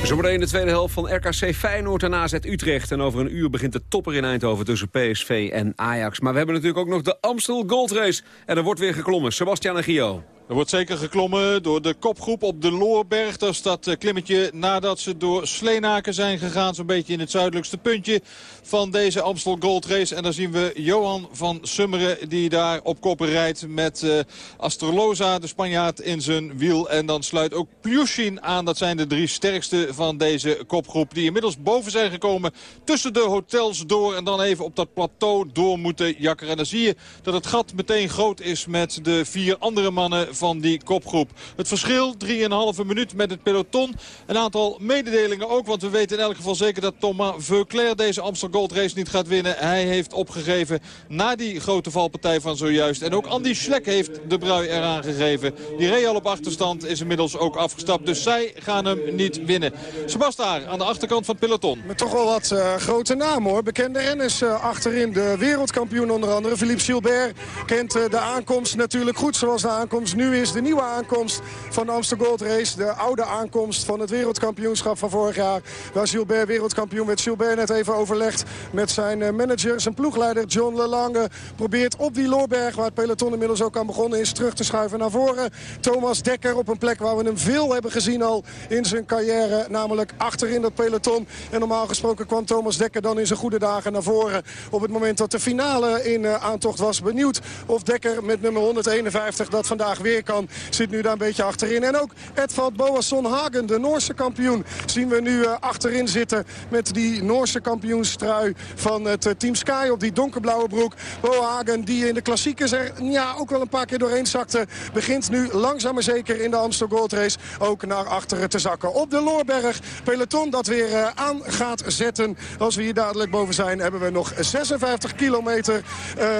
Zometeen de tweede helft van RKC Feyenoord en AZ Utrecht. En over een uur begint de topper in Eindhoven tussen PSV en Ajax. Maar we hebben natuurlijk ook nog de Amstel Gold Race. En er wordt weer geklommen. Sebastian en Gio. Er wordt zeker geklommen door de kopgroep op de Loorberg. Dat is dat klimmetje nadat ze door Sleenaken zijn gegaan. Zo'n beetje in het zuidelijkste puntje van deze Amstel Gold Race. En dan zien we Johan van Summeren die daar op koppen rijdt met uh, Astroloza, de Spanjaard, in zijn wiel. En dan sluit ook Plushin aan. Dat zijn de drie sterkste van deze kopgroep. Die inmiddels boven zijn gekomen tussen de hotels door. En dan even op dat plateau door moeten jakkeren. En dan zie je dat het gat meteen groot is met de vier andere mannen van die kopgroep. Het verschil 3,5 minuut met het peloton. Een aantal mededelingen ook. Want we weten in elk geval zeker dat Thomas Veuclair deze Amsterdam Gold Race niet gaat winnen. Hij heeft opgegeven na die grote valpartij van zojuist. En ook Andy Schleck heeft de brui eraan gegeven. Die real op achterstand is inmiddels ook afgestapt. Dus zij gaan hem niet winnen. Sebastiaan aan de achterkant van het peloton. Met toch wel wat uh, grote namen hoor. Bekende renners uh, achterin. De wereldkampioen onder andere. Philippe Gilbert kent uh, de aankomst natuurlijk goed zoals de aankomst nu is. De nieuwe aankomst van de Amsterdam Gold Race. De oude aankomst van het wereldkampioenschap van vorig jaar. Waar Gilbert wereldkampioen werd. Gilbert net even overlegd met zijn manager. Zijn ploegleider John Lelange probeert op die Loorberg waar het peloton inmiddels ook aan begonnen is terug te schuiven naar voren. Thomas Dekker op een plek waar we hem veel hebben gezien al in zijn carrière. Namelijk achterin dat peloton. En normaal gesproken kwam Thomas Dekker dan in zijn goede dagen naar voren. Op het moment dat de finale in aantocht was. Benieuwd of Dekker met nummer 151 dat vandaag weer kan. Zit nu daar een beetje achterin. En ook Edvald Boasson Hagen, de Noorse kampioen, zien we nu achterin zitten. Met die Noorse kampioenstrui van het Team Sky op die donkerblauwe broek. Bo Hagen die in de klassiekers er ja, ook wel een paar keer doorheen zakte. Begint nu langzaam maar zeker in de Amsterdam Gold Race ook naar achteren te zakken. Op de Loorberg peloton dat weer aan gaat zetten. Als we hier dadelijk boven zijn hebben we nog 56 kilometer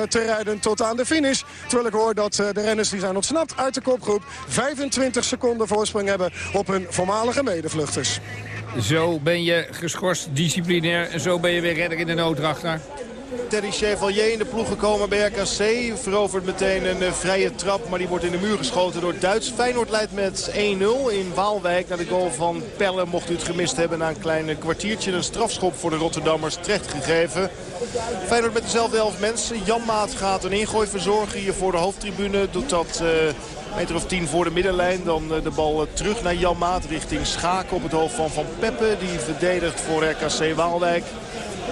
te rijden tot aan de finish. Terwijl ik hoor dat de renners die zijn ontsnapt uit de kopgroep 25 seconden voorsprong hebben op hun voormalige medevluchters. Zo ben je geschorst disciplinair en zo ben je weer redder in de nooddrachter. Teddy Chevalier in de ploeg gekomen bij RKC. Verovert meteen een uh, vrije trap, maar die wordt in de muur geschoten door Duits. Feyenoord leidt met 1-0 in Waalwijk. Na de goal van Pelle mocht u het gemist hebben na een klein kwartiertje. Een strafschop voor de Rotterdammers terecht gegeven. Feyenoord met dezelfde elf mensen. Jan Maat gaat een ingooi verzorgen hier voor de hoofdtribune. Doet dat... Uh, meter of tien voor de middenlijn. Dan de bal terug naar Jan Maat richting Schaken op het hoofd van Van Peppe. Die verdedigt voor RKC Waalwijk.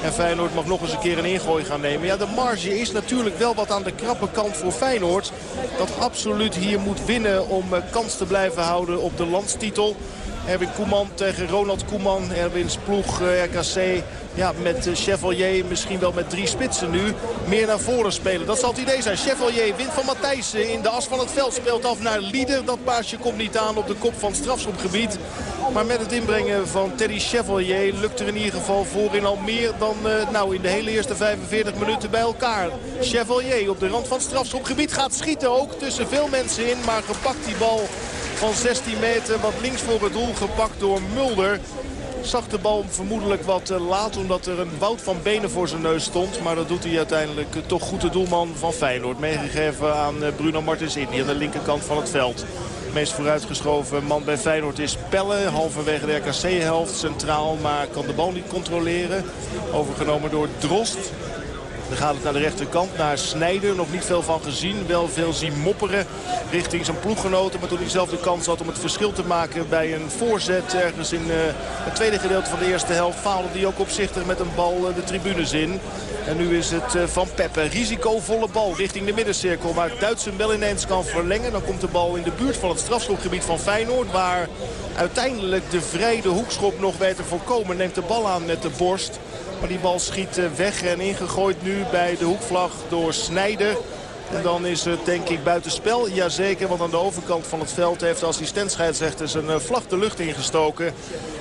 En Feyenoord mag nog eens een keer een ingooi gaan nemen. Ja, de marge is natuurlijk wel wat aan de krappe kant voor Feyenoord. Dat absoluut hier moet winnen om kans te blijven houden op de landstitel. Erwin Koeman tegen Ronald Koeman. Erwins ploeg RKC ja, met Chevalier misschien wel met drie spitsen nu meer naar voren spelen. Dat zal het idee zijn. Chevalier wint van Matthijssen in de as van het veld. Speelt af naar Lieder. Dat paasje komt niet aan op de kop van strafschopgebied. Maar met het inbrengen van Teddy Chevalier lukt er in ieder geval voorin al meer dan uh, nou, in de hele eerste 45 minuten bij elkaar. Chevalier op de rand van strafschopgebied gaat schieten ook tussen veel mensen in. Maar gepakt die bal van 16 meter wat links voor het doel gepakt door Mulder. Zag de bal vermoedelijk wat laat omdat er een woud van benen voor zijn neus stond. Maar dat doet hij uiteindelijk toch goed de doelman van Feyenoord. Meegegeven aan Bruno Martens Indy aan de linkerkant van het veld. Meest vooruitgeschoven man bij Feyenoord is Pelle. Halverwege de RKC-helft centraal, maar kan de bal niet controleren. Overgenomen door Drost. Dan gaat het naar de rechterkant, naar Snijder. Nog niet veel van gezien. Wel veel zien mopperen richting zijn ploeggenoten. Maar toen hij zelf de kans had om het verschil te maken bij een voorzet... ergens in uh, het tweede gedeelte van de eerste helft... faalde hij ook opzichtig met een bal uh, de tribunes in. En nu is het uh, Van Peppe. Risicovolle bal richting de middencirkel. Waar Duits hem wel ineens kan verlengen. Dan komt de bal in de buurt van het strafschopgebied van Feyenoord. Waar uiteindelijk de vrije hoekschop nog weet te voorkomen. Neemt de bal aan met de borst. Maar die bal schiet weg en ingegooid nu bij de hoekvlag door Snijder. En dan is het denk ik buitenspel. Jazeker, want aan de overkant van het veld heeft de assistent scheidsrechter zijn vlag de lucht ingestoken.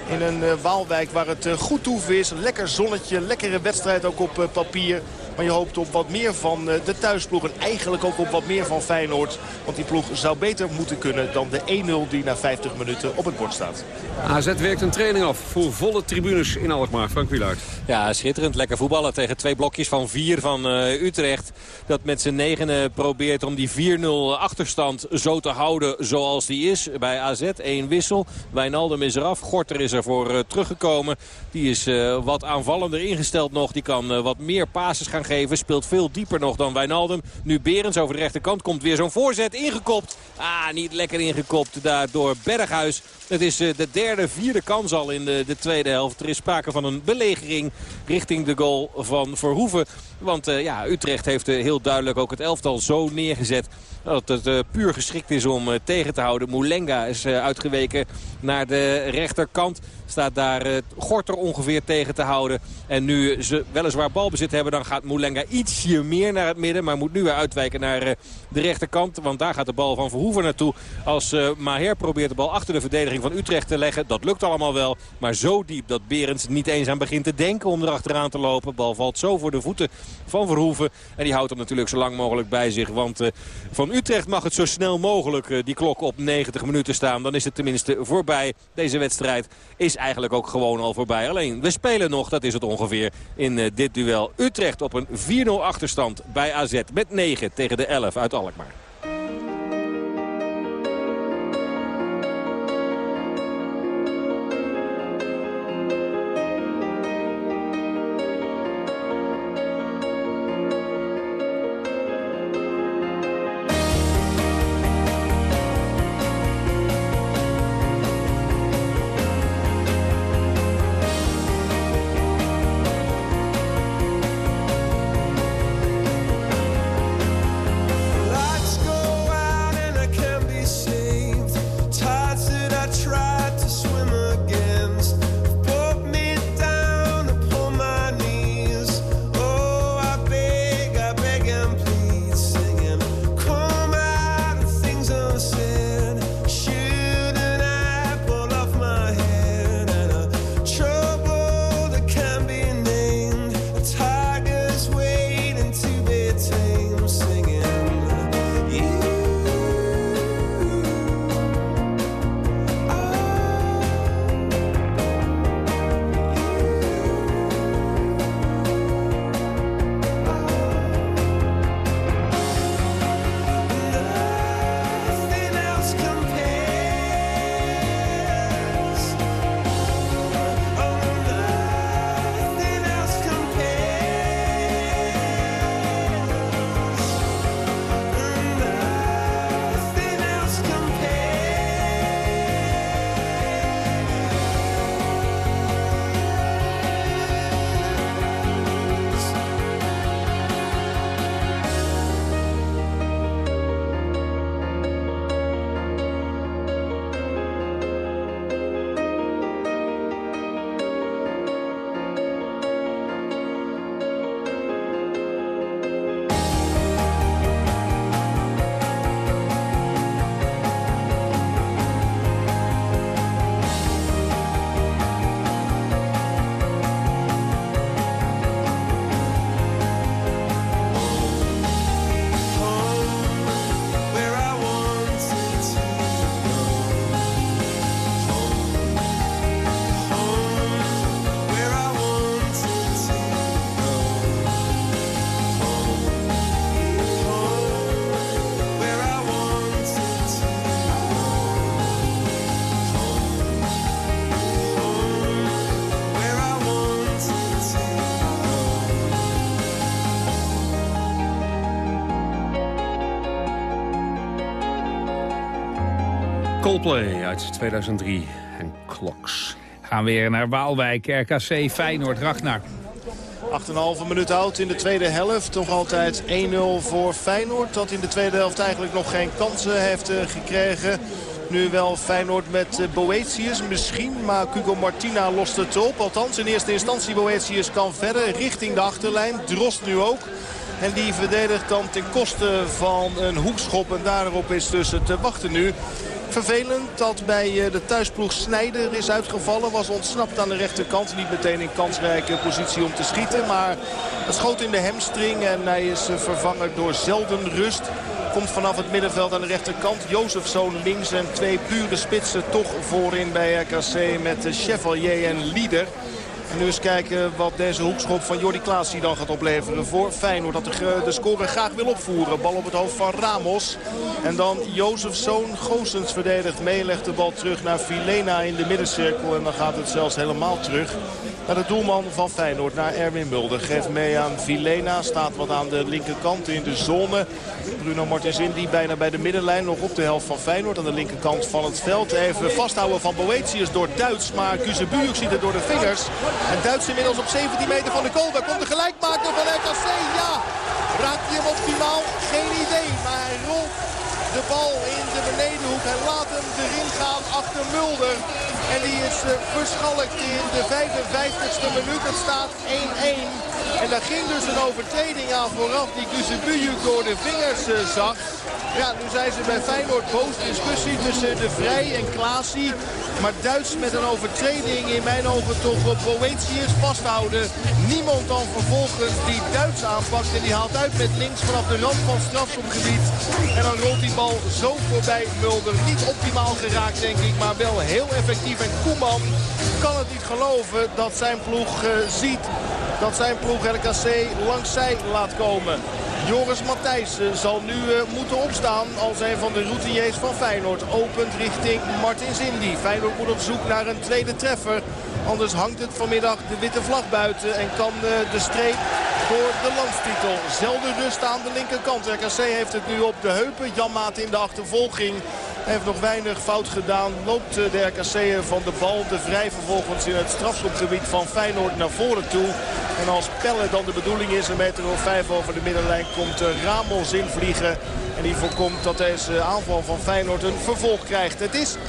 In een Waalwijk waar het goed toef is. Lekker zonnetje, lekkere wedstrijd ook op papier. Maar je hoopt op wat meer van de thuisploeg. En eigenlijk ook op wat meer van Feyenoord. Want die ploeg zou beter moeten kunnen dan de 1-0 die na 50 minuten op het bord staat. AZ werkt een training af voor volle tribunes in Alkmaar. Frank Wielaert. Ja, schitterend. Lekker voetballen tegen twee blokjes van vier van uh, Utrecht. Dat met z'n negenen probeert om die 4-0 achterstand zo te houden zoals die is. Bij AZ één wissel. Wijnaldum is eraf. Gorter is ervoor uh, teruggekomen. Die is uh, wat aanvallender ingesteld nog. Die kan wat meer passes gaan geven. Speelt veel dieper nog dan Wijnaldum. Nu Berends over de rechterkant komt weer zo'n voorzet ingekopt. Ah, niet lekker ingekopt daar door Berghuis. Het is de derde, vierde kans al in de, de, tweede helft. Er is sprake van een belegering richting de goal van Verhoeven. Want uh, ja, Utrecht heeft uh, heel duidelijk ook het elftal zo neergezet... dat het puur geschikt is om tegen te houden. Moulenga is uitgeweken naar de rechterkant. Staat daar Gorter ongeveer tegen te houden. En nu ze weliswaar balbezit hebben... dan gaat Moulenga ietsje meer naar het midden. Maar moet nu weer uitwijken naar de rechterkant. Want daar gaat de bal van Verhoeven naartoe. Als Maher probeert de bal achter de verdediging van Utrecht te leggen. Dat lukt allemaal wel. Maar zo diep dat Berends niet eens aan begint te denken om erachteraan te lopen. Bal valt zo voor de voeten van Verhoeven. En die houdt hem natuurlijk zo lang mogelijk bij zich. Want uh, van Utrecht mag het zo snel mogelijk die klok op 90 minuten staan. Dan is het tenminste voorbij. Deze wedstrijd is eigenlijk ook gewoon al voorbij. Alleen we spelen nog, dat is het ongeveer, in dit duel. Utrecht op een 4-0 achterstand bij AZ met 9 tegen de 11 uit Alkmaar. Coldplay uit 2003 en Clocks. Gaan weer naar Waalwijk, RKC, Feyenoord, Ragnar. 8,5 minuut oud in de tweede helft. Nog altijd 1-0 voor Feyenoord. Dat in de tweede helft eigenlijk nog geen kansen heeft eh, gekregen. Nu wel Feyenoord met eh, Boetius misschien. Maar Hugo Martina lost het op. Althans in eerste instantie Boetius kan verder richting de achterlijn. Drost nu ook. En die verdedigt dan ten koste van een hoekschop. En daarop is dus te wachten nu. Vervelend dat bij eh, de thuisploeg Snijder is uitgevallen. Was ontsnapt aan de rechterkant. Niet meteen in kansrijke positie om te schieten. Maar het schoot in de hamstring. En hij is eh, vervangen door zelden rust. Komt vanaf het middenveld aan de rechterkant. Jozefzoon links en twee pure spitsen toch voorin bij RKC met Chevalier en Lieder. Nu eens kijken wat deze hoekschop van Jordi Klaas dan gaat opleveren voor Feyenoord. Dat de, de score graag wil opvoeren. Bal op het hoofd van Ramos. En dan Jozefzoon Goosens verdedigt mee. Legt de bal terug naar Filena in de middencirkel. En dan gaat het zelfs helemaal terug naar de doelman van Feyenoord. Naar Erwin Mulder. Geeft mee aan Filena. Staat wat aan de linkerkant in de zone. Bruno Martins die bijna bij de middenlijn. Nog op de helft van Feyenoord. Aan de linkerkant van het veld. Even vasthouden van Boetius door Duits. Maar Kuzebujuk ziet het door de vingers. En Duits inmiddels op 17 meter van de goal. Daar komt de gelijkmaker van RKC. Ja, raakt hij hem optimaal? Geen idee. Maar hij rolt de bal in de benedenhoek. Hij laat hem erin gaan achter Mulder. En die is uh, verschalkt in de 55ste minuut. Het staat 1-1. En daar ging dus een overtreding aan vooraf die Kuzebujuk door de vingers uh, zag. Ja, nu zijn ze bij Feyenoord boos. Discussie tussen De Vrij en Klaasie. Maar Duits met een overtreding in mijn ogen toch op Boetius vasthouden. Niemand dan vervolgens die Duits aanpakt. En die haalt uit met links vanaf de rand van strafschopgebied. En dan rolt die bal zo voorbij Mulder. Niet optimaal geraakt denk ik, maar wel heel effectief. En Koeman kan het niet geloven dat zijn ploeg uh, ziet dat zijn ploeg RKC langs zij laat komen. Joris Matthijssen zal nu uh, moeten opstaan als een van de routiniers van Feyenoord. Opent richting Martin Zindi. Feyenoord moet op zoek naar een tweede treffer. Anders hangt het vanmiddag de witte vlag buiten en kan uh, de streep voor de landstitel. Zelden rust aan de linkerkant. RKC heeft het nu op de heupen. Jan Maat in de achtervolging. Hij heeft nog weinig fout gedaan. Loopt eh, de RKC van de bal. De vrij vervolgens in het strafschopgebied van Feyenoord naar voren toe. En als Pelle dan de bedoeling is, een meter of vijf over de middenlijn, komt Ramos invliegen. En die voorkomt dat deze aanval van Feyenoord een vervolg krijgt. Het is 1-1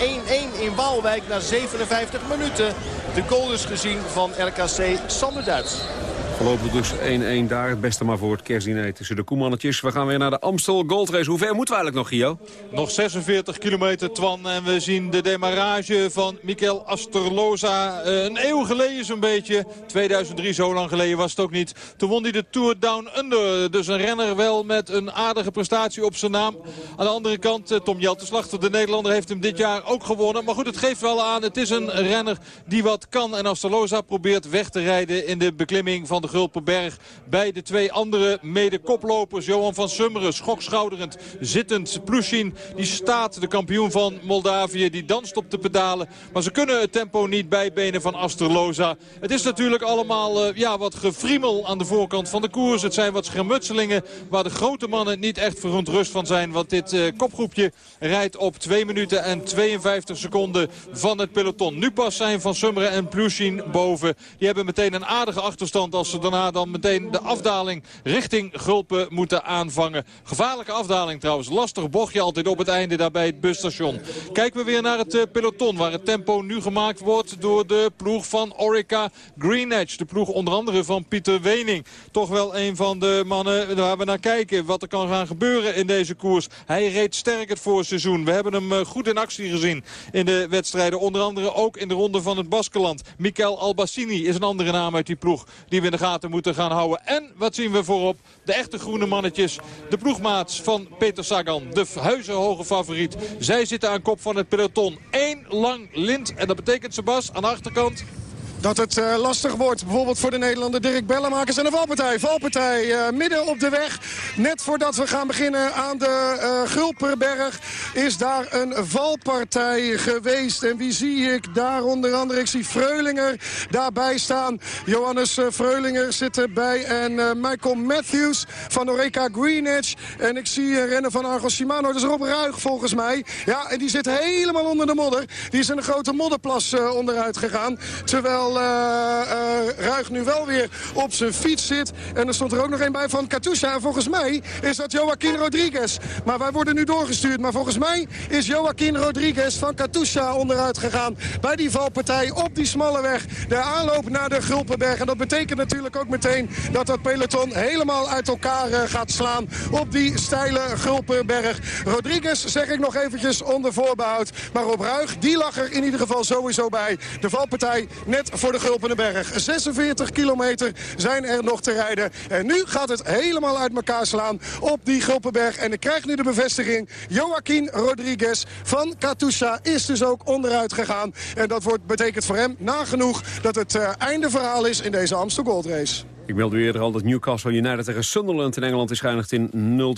in Waalwijk na 57 minuten. De goal is gezien van RKC Sander Duits. Voorlopig dus 1-1 daar. Het beste maar voor het kerstdiner tussen de koemannetjes. We gaan weer naar de Amstel Gold Race. Hoe ver moeten we eigenlijk nog, Gio? Nog 46 kilometer, Twan. En we zien de demarrage van Mikel Asterloza. Uh, een eeuw geleden zo'n beetje. 2003, zo lang geleden was het ook niet. Toen won hij de Tour Down Under. Dus een renner wel met een aardige prestatie op zijn naam. Aan de andere kant, uh, Tom Jeltenslachter, de Nederlander, heeft hem dit jaar ook gewonnen. Maar goed, het geeft wel aan. Het is een renner die wat kan. En Asterloza probeert weg te rijden in de beklimming van de Gulpenberg. Bij de twee andere mede-koplopers. Johan van Summeren, schokschouderend, zittend. Plushin, die staat, de kampioen van Moldavië. Die danst op de pedalen. Maar ze kunnen het tempo niet bijbenen van Asterloza. Het is natuurlijk allemaal uh, ja, wat gefriemel aan de voorkant van de koers. Het zijn wat schermutselingen waar de grote mannen niet echt verontrust van zijn. Want dit uh, kopgroepje rijdt op 2 minuten en 52 seconden van het peloton. Nu pas zijn Van Summeren en Plushin boven. Die hebben meteen een aardige achterstand als ze daarna dan meteen de afdaling richting Gulpen moeten aanvangen. Gevaarlijke afdaling trouwens. Lastig bochtje altijd op het einde daar bij het busstation. Kijken we weer naar het uh, peloton waar het tempo nu gemaakt wordt door de ploeg van Orica Green Edge. De ploeg onder andere van Pieter Wening. Toch wel een van de mannen waar we naar kijken. Wat er kan gaan gebeuren in deze koers. Hij reed sterk het voorseizoen. We hebben hem uh, goed in actie gezien in de wedstrijden. Onder andere ook in de ronde van het Baskeland. Mikel Albassini is een andere naam uit die ploeg die we in de gaten moeten gaan houden. En wat zien we voorop? De echte groene mannetjes. De ploegmaats van Peter Sagan. De huizenhoge favoriet. Zij zitten aan kop van het peloton. Eén lang lint. En dat betekent, Sebas, aan de achterkant... dat het uh, lastig wordt. Bijvoorbeeld voor de Nederlander Dirk Bellemakers en de valpartij. Valpartij uh, midden op de weg. Net voordat we gaan beginnen aan de uh, Gulperberg is daar een valpartij geweest. En wie zie ik daar onder andere? Ik zie Freulinger daarbij staan. Johannes Freulinger zit erbij. En Michael Matthews van Oreca Greenwich. En ik zie rennen van Argos Shimano. Dat is Rob Ruig volgens mij. Ja, en die zit helemaal onder de modder. Die is in een grote modderplas onderuit gegaan. Terwijl terwijl uh, Ruig nu wel weer op zijn fiets zit. En er stond er ook nog een bij van Katusha. En volgens mij is dat Joaquin Rodriguez. Maar wij worden nu doorgestuurd. Maar volgens mij is Joaquin Rodriguez van Katusha onderuit gegaan. Bij die valpartij op die smalle weg. De aanloop naar de Gulpenberg. En dat betekent natuurlijk ook meteen dat dat peloton helemaal uit elkaar uh, gaat slaan. Op die steile Gulpenberg. Rodriguez zeg ik nog eventjes onder voorbehoud. Maar op Ruig, die lag er in ieder geval sowieso bij. De valpartij net voor de Gulpenberg. 46 kilometer zijn er nog te rijden. En nu gaat het helemaal uit elkaar slaan op die Gulpenberg. En ik krijg nu de bevestiging. Joaquin Rodriguez van Katusha is dus ook onderuit gegaan. En dat wordt, betekent voor hem nagenoeg dat het uh, einde verhaal is in deze Amstel Gold Race. Ik meldde u eerder al dat Newcastle United tegen Sunderland in Engeland is geëindigd in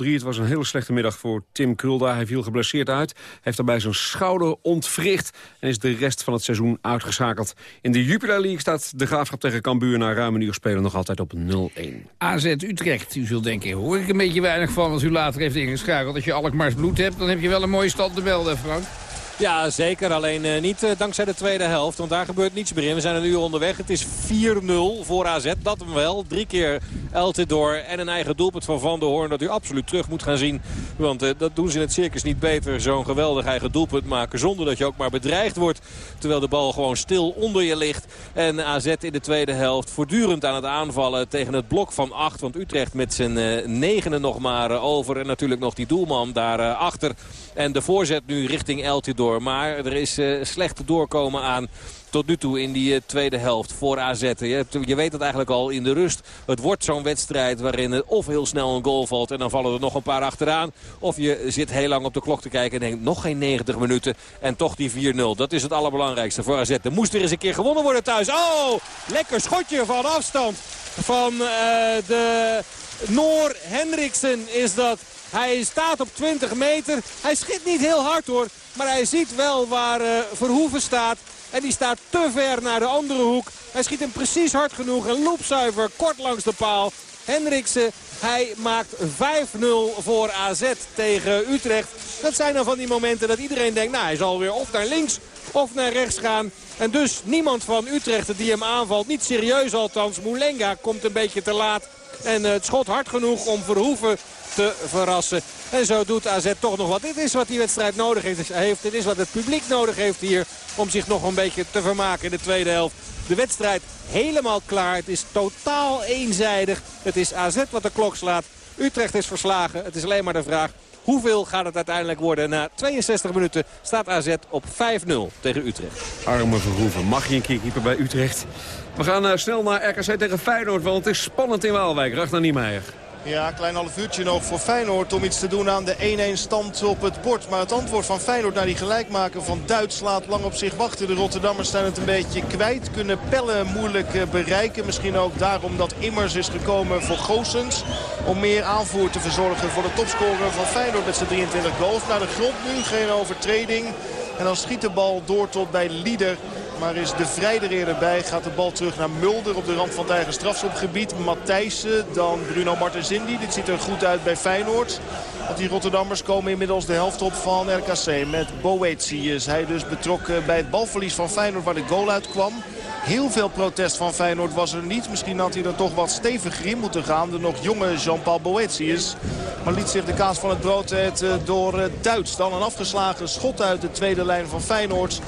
0-3. Het was een hele slechte middag voor Tim Krulda. Hij viel geblesseerd uit, heeft daarbij zijn schouder ontwricht... en is de rest van het seizoen uitgeschakeld. In de Jupiler League staat de Graafschap tegen Cambuur... na ruim een uur spelen nog altijd op 0-1. AZ Utrecht, u zult denken, hoor ik een beetje weinig van... als u later heeft ingeschakeld. Als je Alkmaars bloed hebt, dan heb je wel een mooie stand te melden, Frank. Ja, zeker. Alleen uh, niet uh, dankzij de tweede helft. Want daar gebeurt niets meer in. We zijn een uur onderweg. Het is 4-0 voor AZ. Dat hem wel. Drie keer Eltidoor en een eigen doelpunt van Van der Hoorn. Dat u absoluut terug moet gaan zien. Want uh, dat doen ze in het circus niet beter. Zo'n geweldig eigen doelpunt maken. Zonder dat je ook maar bedreigd wordt. Terwijl de bal gewoon stil onder je ligt. En AZ in de tweede helft voortdurend aan het aanvallen tegen het blok van 8. Want Utrecht met zijn negende nog maar over. En natuurlijk nog die doelman daarachter. achter. En de voorzet nu richting Eltidoor. Maar er is uh, slecht doorkomen aan tot nu toe in die uh, tweede helft voor AZ. Je, je, weet het eigenlijk al in de rust. Het wordt zo'n wedstrijd waarin of heel snel een goal valt... en dan vallen er nog een paar achteraan. Of je zit heel lang op de klok te kijken en denkt... nog geen 90 minuten en toch die 4-0. Dat is het allerbelangrijkste voor AZ. Er moest er eens een keer gewonnen worden thuis. Oh, lekker schotje van afstand van uh, de Noor Hendriksen is dat. Hij staat op 20 meter. Hij schiet niet heel hard hoor. Maar hij ziet wel waar uh, Verhoeven staat. En die staat te ver naar de andere hoek. Hij schiet hem precies hard genoeg. En loopzuiver kort langs de paal. Hendriksen, hij maakt 5-0 voor AZ tegen Utrecht. Dat zijn dan van die momenten dat iedereen denkt... nou, hij zal weer of naar links of naar rechts gaan. En dus niemand van Utrecht die hem aanvalt. Niet serieus althans. Moulenga komt een beetje te laat. En het schot hard genoeg om Verhoeven te verrassen. En zo doet AZ toch nog wat. Dit is wat die wedstrijd nodig heeft. Dit is wat het publiek nodig heeft hier om zich nog een beetje te vermaken in de tweede helft. De wedstrijd helemaal klaar. Het is totaal eenzijdig. Het is AZ wat de klok slaat. Utrecht is verslagen. Het is alleen maar de vraag Hoeveel gaat het uiteindelijk worden? Na 62 minuten staat AZ op 5-0 tegen Utrecht. Arme Verhoeven, mag je een keer keeper bij Utrecht? We gaan uh, snel naar RKC tegen Feyenoord, want het is spannend in Waalwijk. Ragnar Niemeyer. Ja, klein half uurtje nog voor Feyenoord om iets te doen aan de 1-1 stand op het bord. Maar het antwoord van Feyenoord naar die gelijkmaker van Duits laat lang op zich wachten. De Rotterdammers zijn het een beetje kwijt. Kunnen pellen moeilijk eh, bereiken. Misschien ook daarom dat Immers is gekomen voor Goossens. Om meer aanvoer te verzorgen voor de topscorer van Feyenoord met zijn 23 goals. Naar de grond nu, geen overtreding. En dan schiet de bal door tot bij Lieder. Maar is de Vrijder erbij. Gaat de bal terug naar Mulder op de rand van het eigen strafschopgebied. Matthijssen, dan Bruno Martensindi. Dit ziet er goed uit bij Feyenoord. Want die Rotterdammers komen inmiddels de helft op van RKC. Met Boetius. Hij dus betrokken bij het balverlies van Feyenoord waar de goal uit kwam. Heel veel protest van Feyenoord was er niet. Misschien had hij er toch wat steviger in moeten gaan. De nog jonge Jean-Paul Boetius. Maar liet zich de kaas van het brood eten door eh, Duits. Dan een afgeslagen schot uit de tweede lijn van Feyenoord.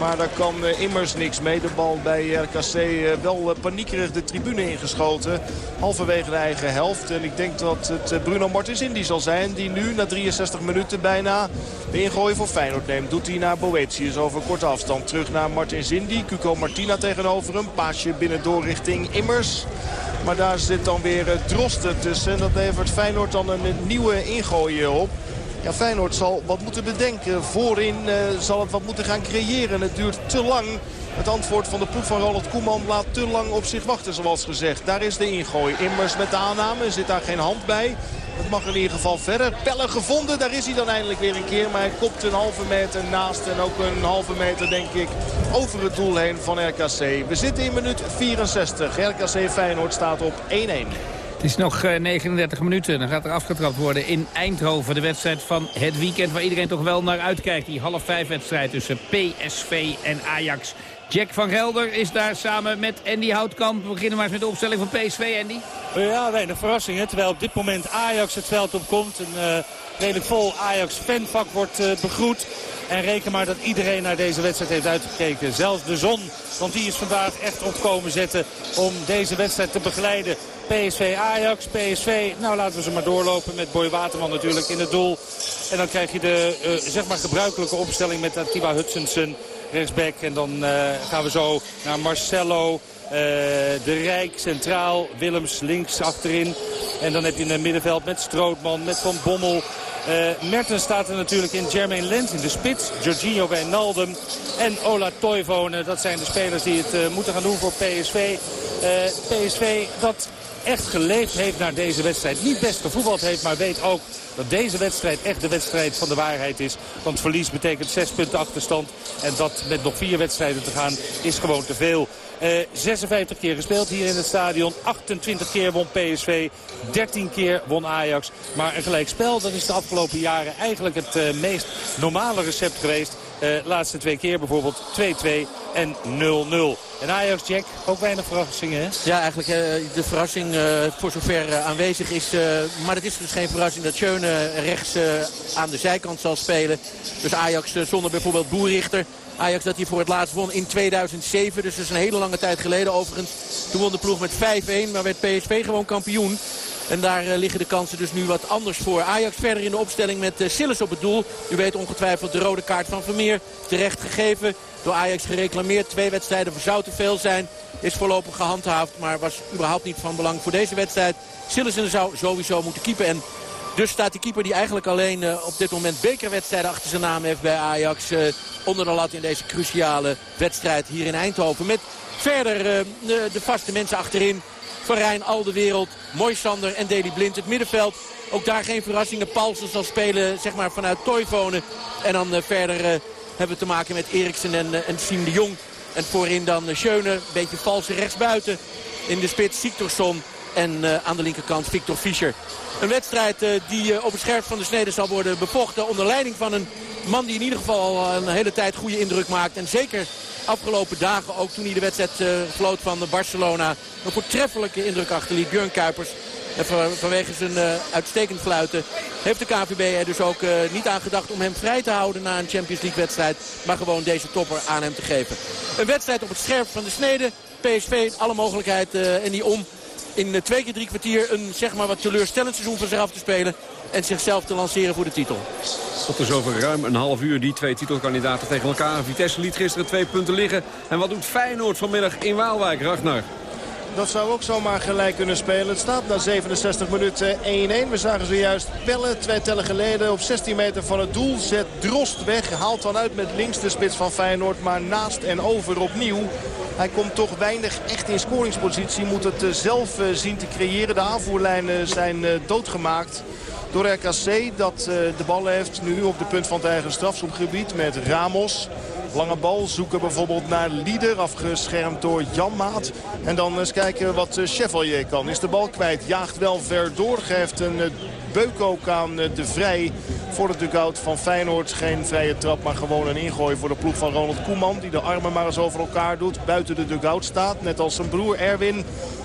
Maar daar kan eh, immers niks mee. De bal bij RKC eh, wel paniekerig de tribune ingeschoten. Halverwege de eigen helft. En ik denk dat het Bruno Martens die zal zijn. Die nu na 63 minuten bijna de ingooi voor Feyenoord neemt. Doet hij naar Boetius over korte afstand. Terug naar Martins Indy. Cuco Martina tegenover hem. Paasje binnendoor richting Immers. Maar daar zit dan weer Drosten tussen. En dat levert Feyenoord dan een nieuwe ingooi op. Ja, Feyenoord zal wat moeten bedenken. Voorin uh, zal het wat moeten gaan creëren. Het duurt te lang. Het antwoord van de ploeg van Ronald Koeman laat te lang op zich wachten zoals gezegd. Daar is de ingooi. Immers met de aanname. Zit daar geen hand bij. Het mag in ieder geval verder. Pelle gevonden. Daar is hij dan eindelijk weer een keer. Maar hij kopt een halve meter naast. En ook een halve meter denk ik over het doel heen van RKC. We zitten in minuut 64. RKC Feyenoord staat op 1-1. Het is nog 39 eh, minuten. Dan gaat er afgetrapt worden in Eindhoven. De wedstrijd van het weekend waar iedereen toch wel naar uitkijkt. Die half vijf wedstrijd tussen PSV en Ajax. Jack van Gelder is daar samen met Andy Houtkamp. We beginnen maar eens met de opstelling van PSV, Andy. Ja, weinig verrassingen. Terwijl op dit moment Ajax het veld opkomt. Een uh, redelijk vol Ajax-fanvak wordt uh, begroet. En reken maar dat iedereen naar deze wedstrijd heeft uitgekeken. Zelfs de zon, want die is vandaag echt opkomen zetten om deze wedstrijd te begeleiden. PSV Ajax, PSV, nou laten we ze maar doorlopen met Boy Waterman natuurlijk in het doel. En dan krijg je de uh, zeg maar gebruikelijke opstelling met Atiba Hutchinson rechtsback. En dan uh, gaan we zo naar Marcelo, uh, De Rijk centraal, Willems links achterin. En dan heb je het middenveld met Strootman, met Van Bommel. Mertens staat er natuurlijk in, Jermaine Lens in de spits, Jorginho bij Naldum en Ola Toivonen. Dat zijn de spelers die het moeten gaan doen voor PSV. PSV dat echt geleefd heeft naar deze wedstrijd. Niet best gevoetbald heeft, maar weet ook dat deze wedstrijd echt de wedstrijd van de waarheid is. Want verlies betekent zes punten achterstand. En dat met nog vier wedstrijden te gaan is gewoon te veel. Uh, 56 keer gespeeld hier in het stadion. 28 keer won PSV. 13 keer won Ajax. Maar een gelijkspel, dat is de afgelopen jaren eigenlijk het uh, meest normale recept geweest. Uh, laatste twee keer bijvoorbeeld 2-2 en 0-0. En Ajax, Jack, ook weinig verrassingen, hè? Ja, eigenlijk uh, de verrassing uh, voor zover aanwezig is. maar het is dus geen verrassing dat Schöne rechts aan de zijkant zal spelen. Dus Ajax zonder bijvoorbeeld Boerichter. Ajax dat hij voor het laatst won in 2007. Dus dat is een hele lange tijd geleden overigens. Toen won de ploeg met 5-1, maar werd PSV gewoon kampioen. En daar uh, liggen de kansen dus nu wat anders voor. Ajax verder in de opstelling met uh, Sillis op het doel. U weet ongetwijfeld de rode kaart van Vermeer. Terecht gegeven. Door Ajax gereclameerd. Twee wedstrijden zou te veel zijn. Is voorlopig gehandhaafd. Maar was überhaupt niet van belang voor deze wedstrijd. Sillissen zou sowieso moeten keepen. En dus staat die keeper die eigenlijk alleen uh, op dit moment bekerwedstrijden achter zijn naam heeft bij Ajax. onder de lat in deze cruciale wedstrijd hier in Eindhoven. Met verder de, de vaste mensen achterin. Van Rijn, Aldewereld, Moisander en Deli Blind. Het middenveld, ook daar geen verrassingen. Paulsen zal spelen zeg maar, vanuit Toivonen. En dan uh, verder uh, hebben we te maken met Eriksen en, uh, en Siem de Jong. En voorin dan Schöne, een beetje valse rechtsbuiten. In de spits Siktorsson en aan de linkerkant Victor Fischer. Een wedstrijd die op het scherp van de snede zal worden bevochten. Onder leiding van een man die in ieder geval al een hele tijd goede indruk maakt. En zeker afgelopen dagen ook toen hij de wedstrijd uh, floot van Barcelona. Een voortreffelijke indruk achterliet. Björn Kuipers. En van, vanwege zijn uh, uitstekend fluiten heeft de KVB er dus ook uh, niet aan gedacht om hem vrij te houden na een Champions League wedstrijd. Maar gewoon deze topper aan hem te geven. Een wedstrijd op het scherp van de snede. PSV alle mogelijkheid en die om in twee keer drie kwartier een zeg maar wat teleurstellend seizoen van zich af te spelen. En zichzelf te lanceren voor de titel. Tot dus over ruim een half uur die twee titelkandidaten tegen elkaar. Vitesse liet gisteren twee punten liggen. En wat doet Feyenoord vanmiddag in Waalwijk, Ragnar? Dat zou ook zomaar gelijk kunnen spelen. Het staat na 67 minuten 1-1. We zagen zojuist Pelle twee tellen geleden op 16 meter van het doel. Zet Drost weg. Haalt dan uit met links de spits van Feyenoord. Maar naast en over opnieuw. Hij komt toch weinig echt in scoringspositie. Moet het zelf zien te creëren. De aanvoerlijnen zijn doodgemaakt door RKC. Dat de bal heeft nu op de punt van het eigen strafschopgebied met Ramos. Lange bal zoeken bijvoorbeeld naar Lieder. Afgeschermd door Janmaat. En dan eens kijken wat Chevalier kan. Is de bal kwijt. Jaagt wel ver door. Geeft een beuk ook aan de Vrij voor de dugout van Feyenoord. Geen vrije trap, maar gewoon een ingooi voor de ploeg van Ronald Koeman. Die de armen maar eens over elkaar doet. Buiten de dugout staat. Net als zijn broer Erwin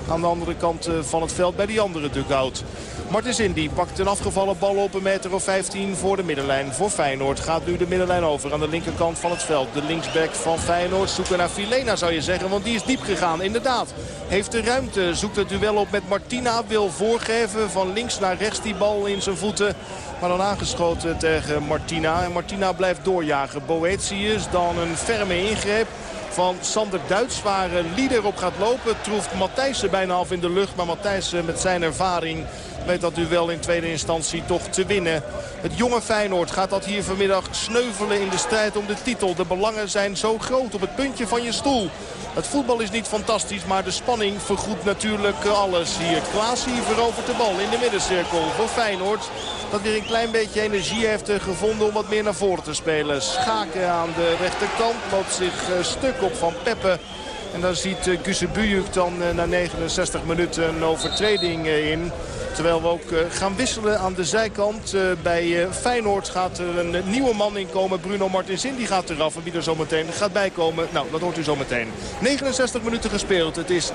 aan de andere kant van het veld bij die andere dugout. Martens Indy pakt een afgevallen bal op een meter of 15 voor de middenlijn. Voor Feyenoord gaat nu de middenlijn over aan de linkerkant van het veld. De linksback van Feyenoord zoeken naar Filena zou je zeggen. Want die is diep gegaan inderdaad. Heeft de ruimte, zoekt het duel op met Martina. Wil voorgeven van links naar rechts die bal in zijn voeten. Maar dan aangeschoten tegen Martina. En Martina blijft doorjagen. Boetius dan een ferme ingreep van Sander Duits. Waar Lieder op gaat lopen. Troeft Matthijssen bijna af in de lucht. Maar Matthijssen met zijn ervaring weet dat duel in tweede instantie toch te winnen. Het jonge Feyenoord gaat dat hier vanmiddag sneuvelen in de strijd om de titel. De belangen zijn zo groot op het puntje van je stoel. Het voetbal is niet fantastisch, maar de spanning vergoedt natuurlijk alles. Hier Klaasie verovert de bal in de middencirkel voor Feyenoord. Dat weer een klein beetje energie heeft gevonden om wat meer naar voren te spelen. Schaken aan de rechterkant loopt zich eh, stuk op van Peppe. En dan ziet eh, Gusebujuk dan eh, na 69 minuten een overtreding in. Terwijl we ook gaan wisselen aan de zijkant. Bij Feyenoord gaat er een nieuwe man inkomen. Bruno Martinsin die gaat eraf. En wie er zo meteen gaat bijkomen, nou dat hoort u zo meteen. 69 minuten gespeeld. Het is 1-1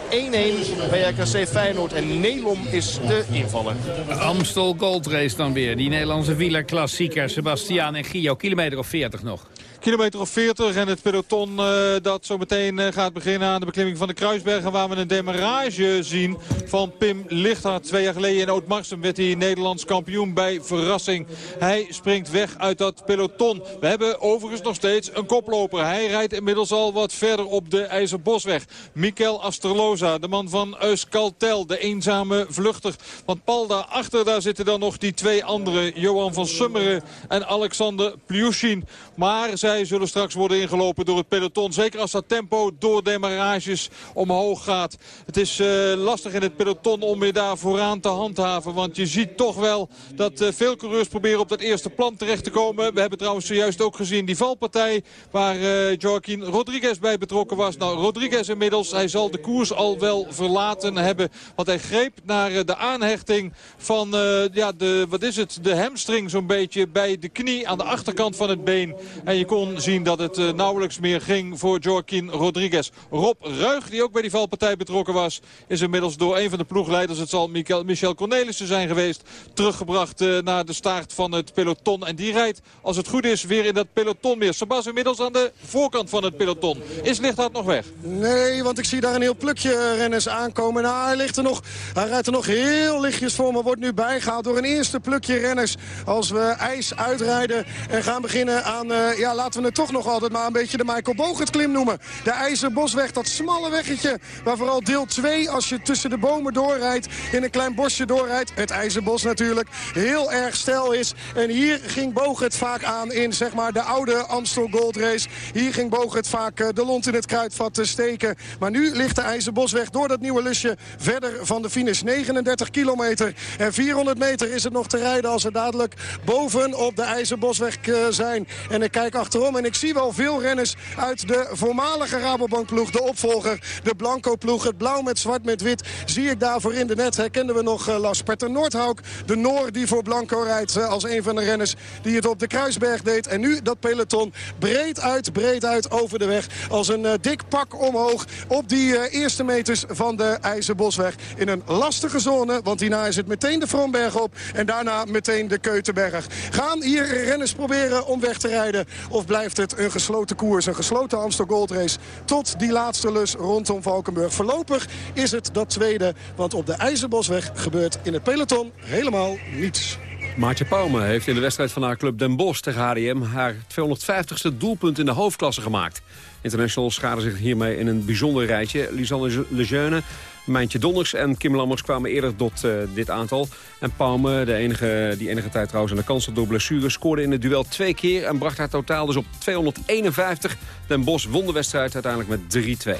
bij RKC Feyenoord. En Nelom is de invaller. Amstel Gold Race dan weer. Die Nederlandse wielerklassieker. Sebastiaan en Gio. Kilometer of 40 nog. Kilometer of 40 en het peloton uh, dat zo meteen uh, gaat beginnen aan de beklimming van de Kruisbergen. Waar we een demarage zien van Pim Lichthart. Twee jaar geleden in Oud-Marsum werd hij Nederlands kampioen bij Verrassing. Hij springt weg uit dat peloton. We hebben overigens nog steeds een koploper. Hij rijdt inmiddels al wat verder op de IJzerbosweg. Mikel Asterloza, de man van Euskaltel, de eenzame vluchter. Want Paul daarachter, daar zitten dan nog die twee anderen. Johan van Summeren en Alexander Plyushin. Maar zij zij zullen straks worden ingelopen door het peloton. Zeker als dat tempo door demarages omhoog gaat. Het is uh, lastig in het peloton om weer daar vooraan te handhaven. Want je ziet toch wel dat uh, veel coureurs proberen op dat eerste plan terecht te komen. We hebben trouwens zojuist ook gezien die valpartij waar uh, Joaquin Rodriguez bij betrokken was. Nou, Rodriguez inmiddels, hij zal de koers al wel verlaten hebben. Want hij greep naar de aanhechting van, ja, de, wat is het, de hamstring zo'n beetje bij de knie aan de achterkant van het been. En je kon zien dat het uh, nauwelijks meer ging voor Joaquin Rodriguez. Rob Ruig, die ook bij die valpartij betrokken was... is inmiddels door een van de ploegleiders, het zal Michel Cornelissen zijn geweest... teruggebracht uh, naar de staart van het peloton. En die rijdt, als het goed is, weer in dat peloton meer. Sabas inmiddels aan de voorkant van het peloton. Is Lichthart nog weg? Nee, want ik zie daar een heel plukje renners aankomen. Nou, hij, ligt er nog, hij rijdt er nog heel lichtjes voor, maar wordt nu bijgehaald door een eerste plukje renners. Als we ijs uitrijden en gaan beginnen aan, ja, we het toch nog altijd maar een beetje de Michael Bogert klim noemen. De IJzerbosweg, dat smalle weggetje waar vooral deel 2 als je tussen de bomen doorrijdt, in een klein bosje doorrijdt, het IJzerbos natuurlijk, heel erg stijl is. En hier ging Bogert vaak aan in zeg maar de oude Amstel Gold Race. Hier ging Bogert vaak eh, de lont in het kruidvat te steken. Maar nu ligt de IJzerbosweg door dat nieuwe lusje verder van de finish. 39 kilometer en 400 meter is het nog te rijden als we dadelijk boven op de IJzerbosweg eh, zijn. En ik kijk achter en ik zie wel veel renners uit de voormalige Rabobankploeg. De opvolger, de Blanco-ploeg. Het blauw met zwart met wit zie ik daarvoor in de net. Herkenden we nog uh, Lars Petter Noordhauk. De Noor die voor Blanco rijdt uh, als een van de renners die het op de Kruisberg deed. En nu dat peloton breed uit, breed uit over de weg. Als een uh, dik pak omhoog op die eerste meters van de IJzerbosweg. In een lastige zone, want hierna is het meteen de Vromberg op. En daarna meteen de Keutenberg. Gaan hier renners proberen om weg te rijden? Of blijft het een gesloten koers, een gesloten Amstel Gold Race... tot die laatste lus rondom Valkenburg. Voorlopig is het dat tweede, want op de IJzerbosweg gebeurt in het peloton helemaal niets. Maartje Pauwme heeft in de wedstrijd van haar club Den Bosch tegen HDM... haar 250ste doelpunt in de hoofdklasse gemaakt. International schaden zich hiermee in een bijzonder rijtje. Lisanne Lejeune Mijntje Donners en Kim Lammers kwamen eerder tot uh, dit aantal. En Palme, de enige, die enige tijd trouwens aan de kans door blessure... scoorde in het duel twee keer en bracht haar totaal dus op 251. Den Bos won de wedstrijd uiteindelijk met 3-2.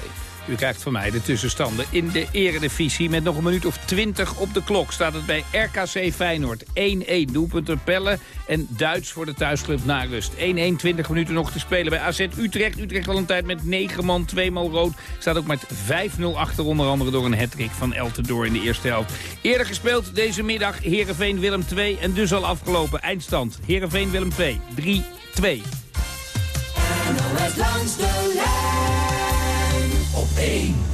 U krijgt van mij de tussenstanden in de eredivisie. Met nog een minuut of 20 op de klok staat het bij RKC Feyenoord. 1-1 doelpunten Pelle en Duits voor de thuisclub na rust. 1-1, 20 minuten nog te spelen bij AZ Utrecht. Utrecht al een tijd met 9 man, 2 mal rood. Staat ook met 5-0 achter onder andere door een hattrick van Eltendoor in de eerste helft. Eerder gespeeld deze middag Heerenveen Willem 2 en dus al afgelopen eindstand. Heerenveen Willem 2, 3-2. NOS langs de lijn op 1.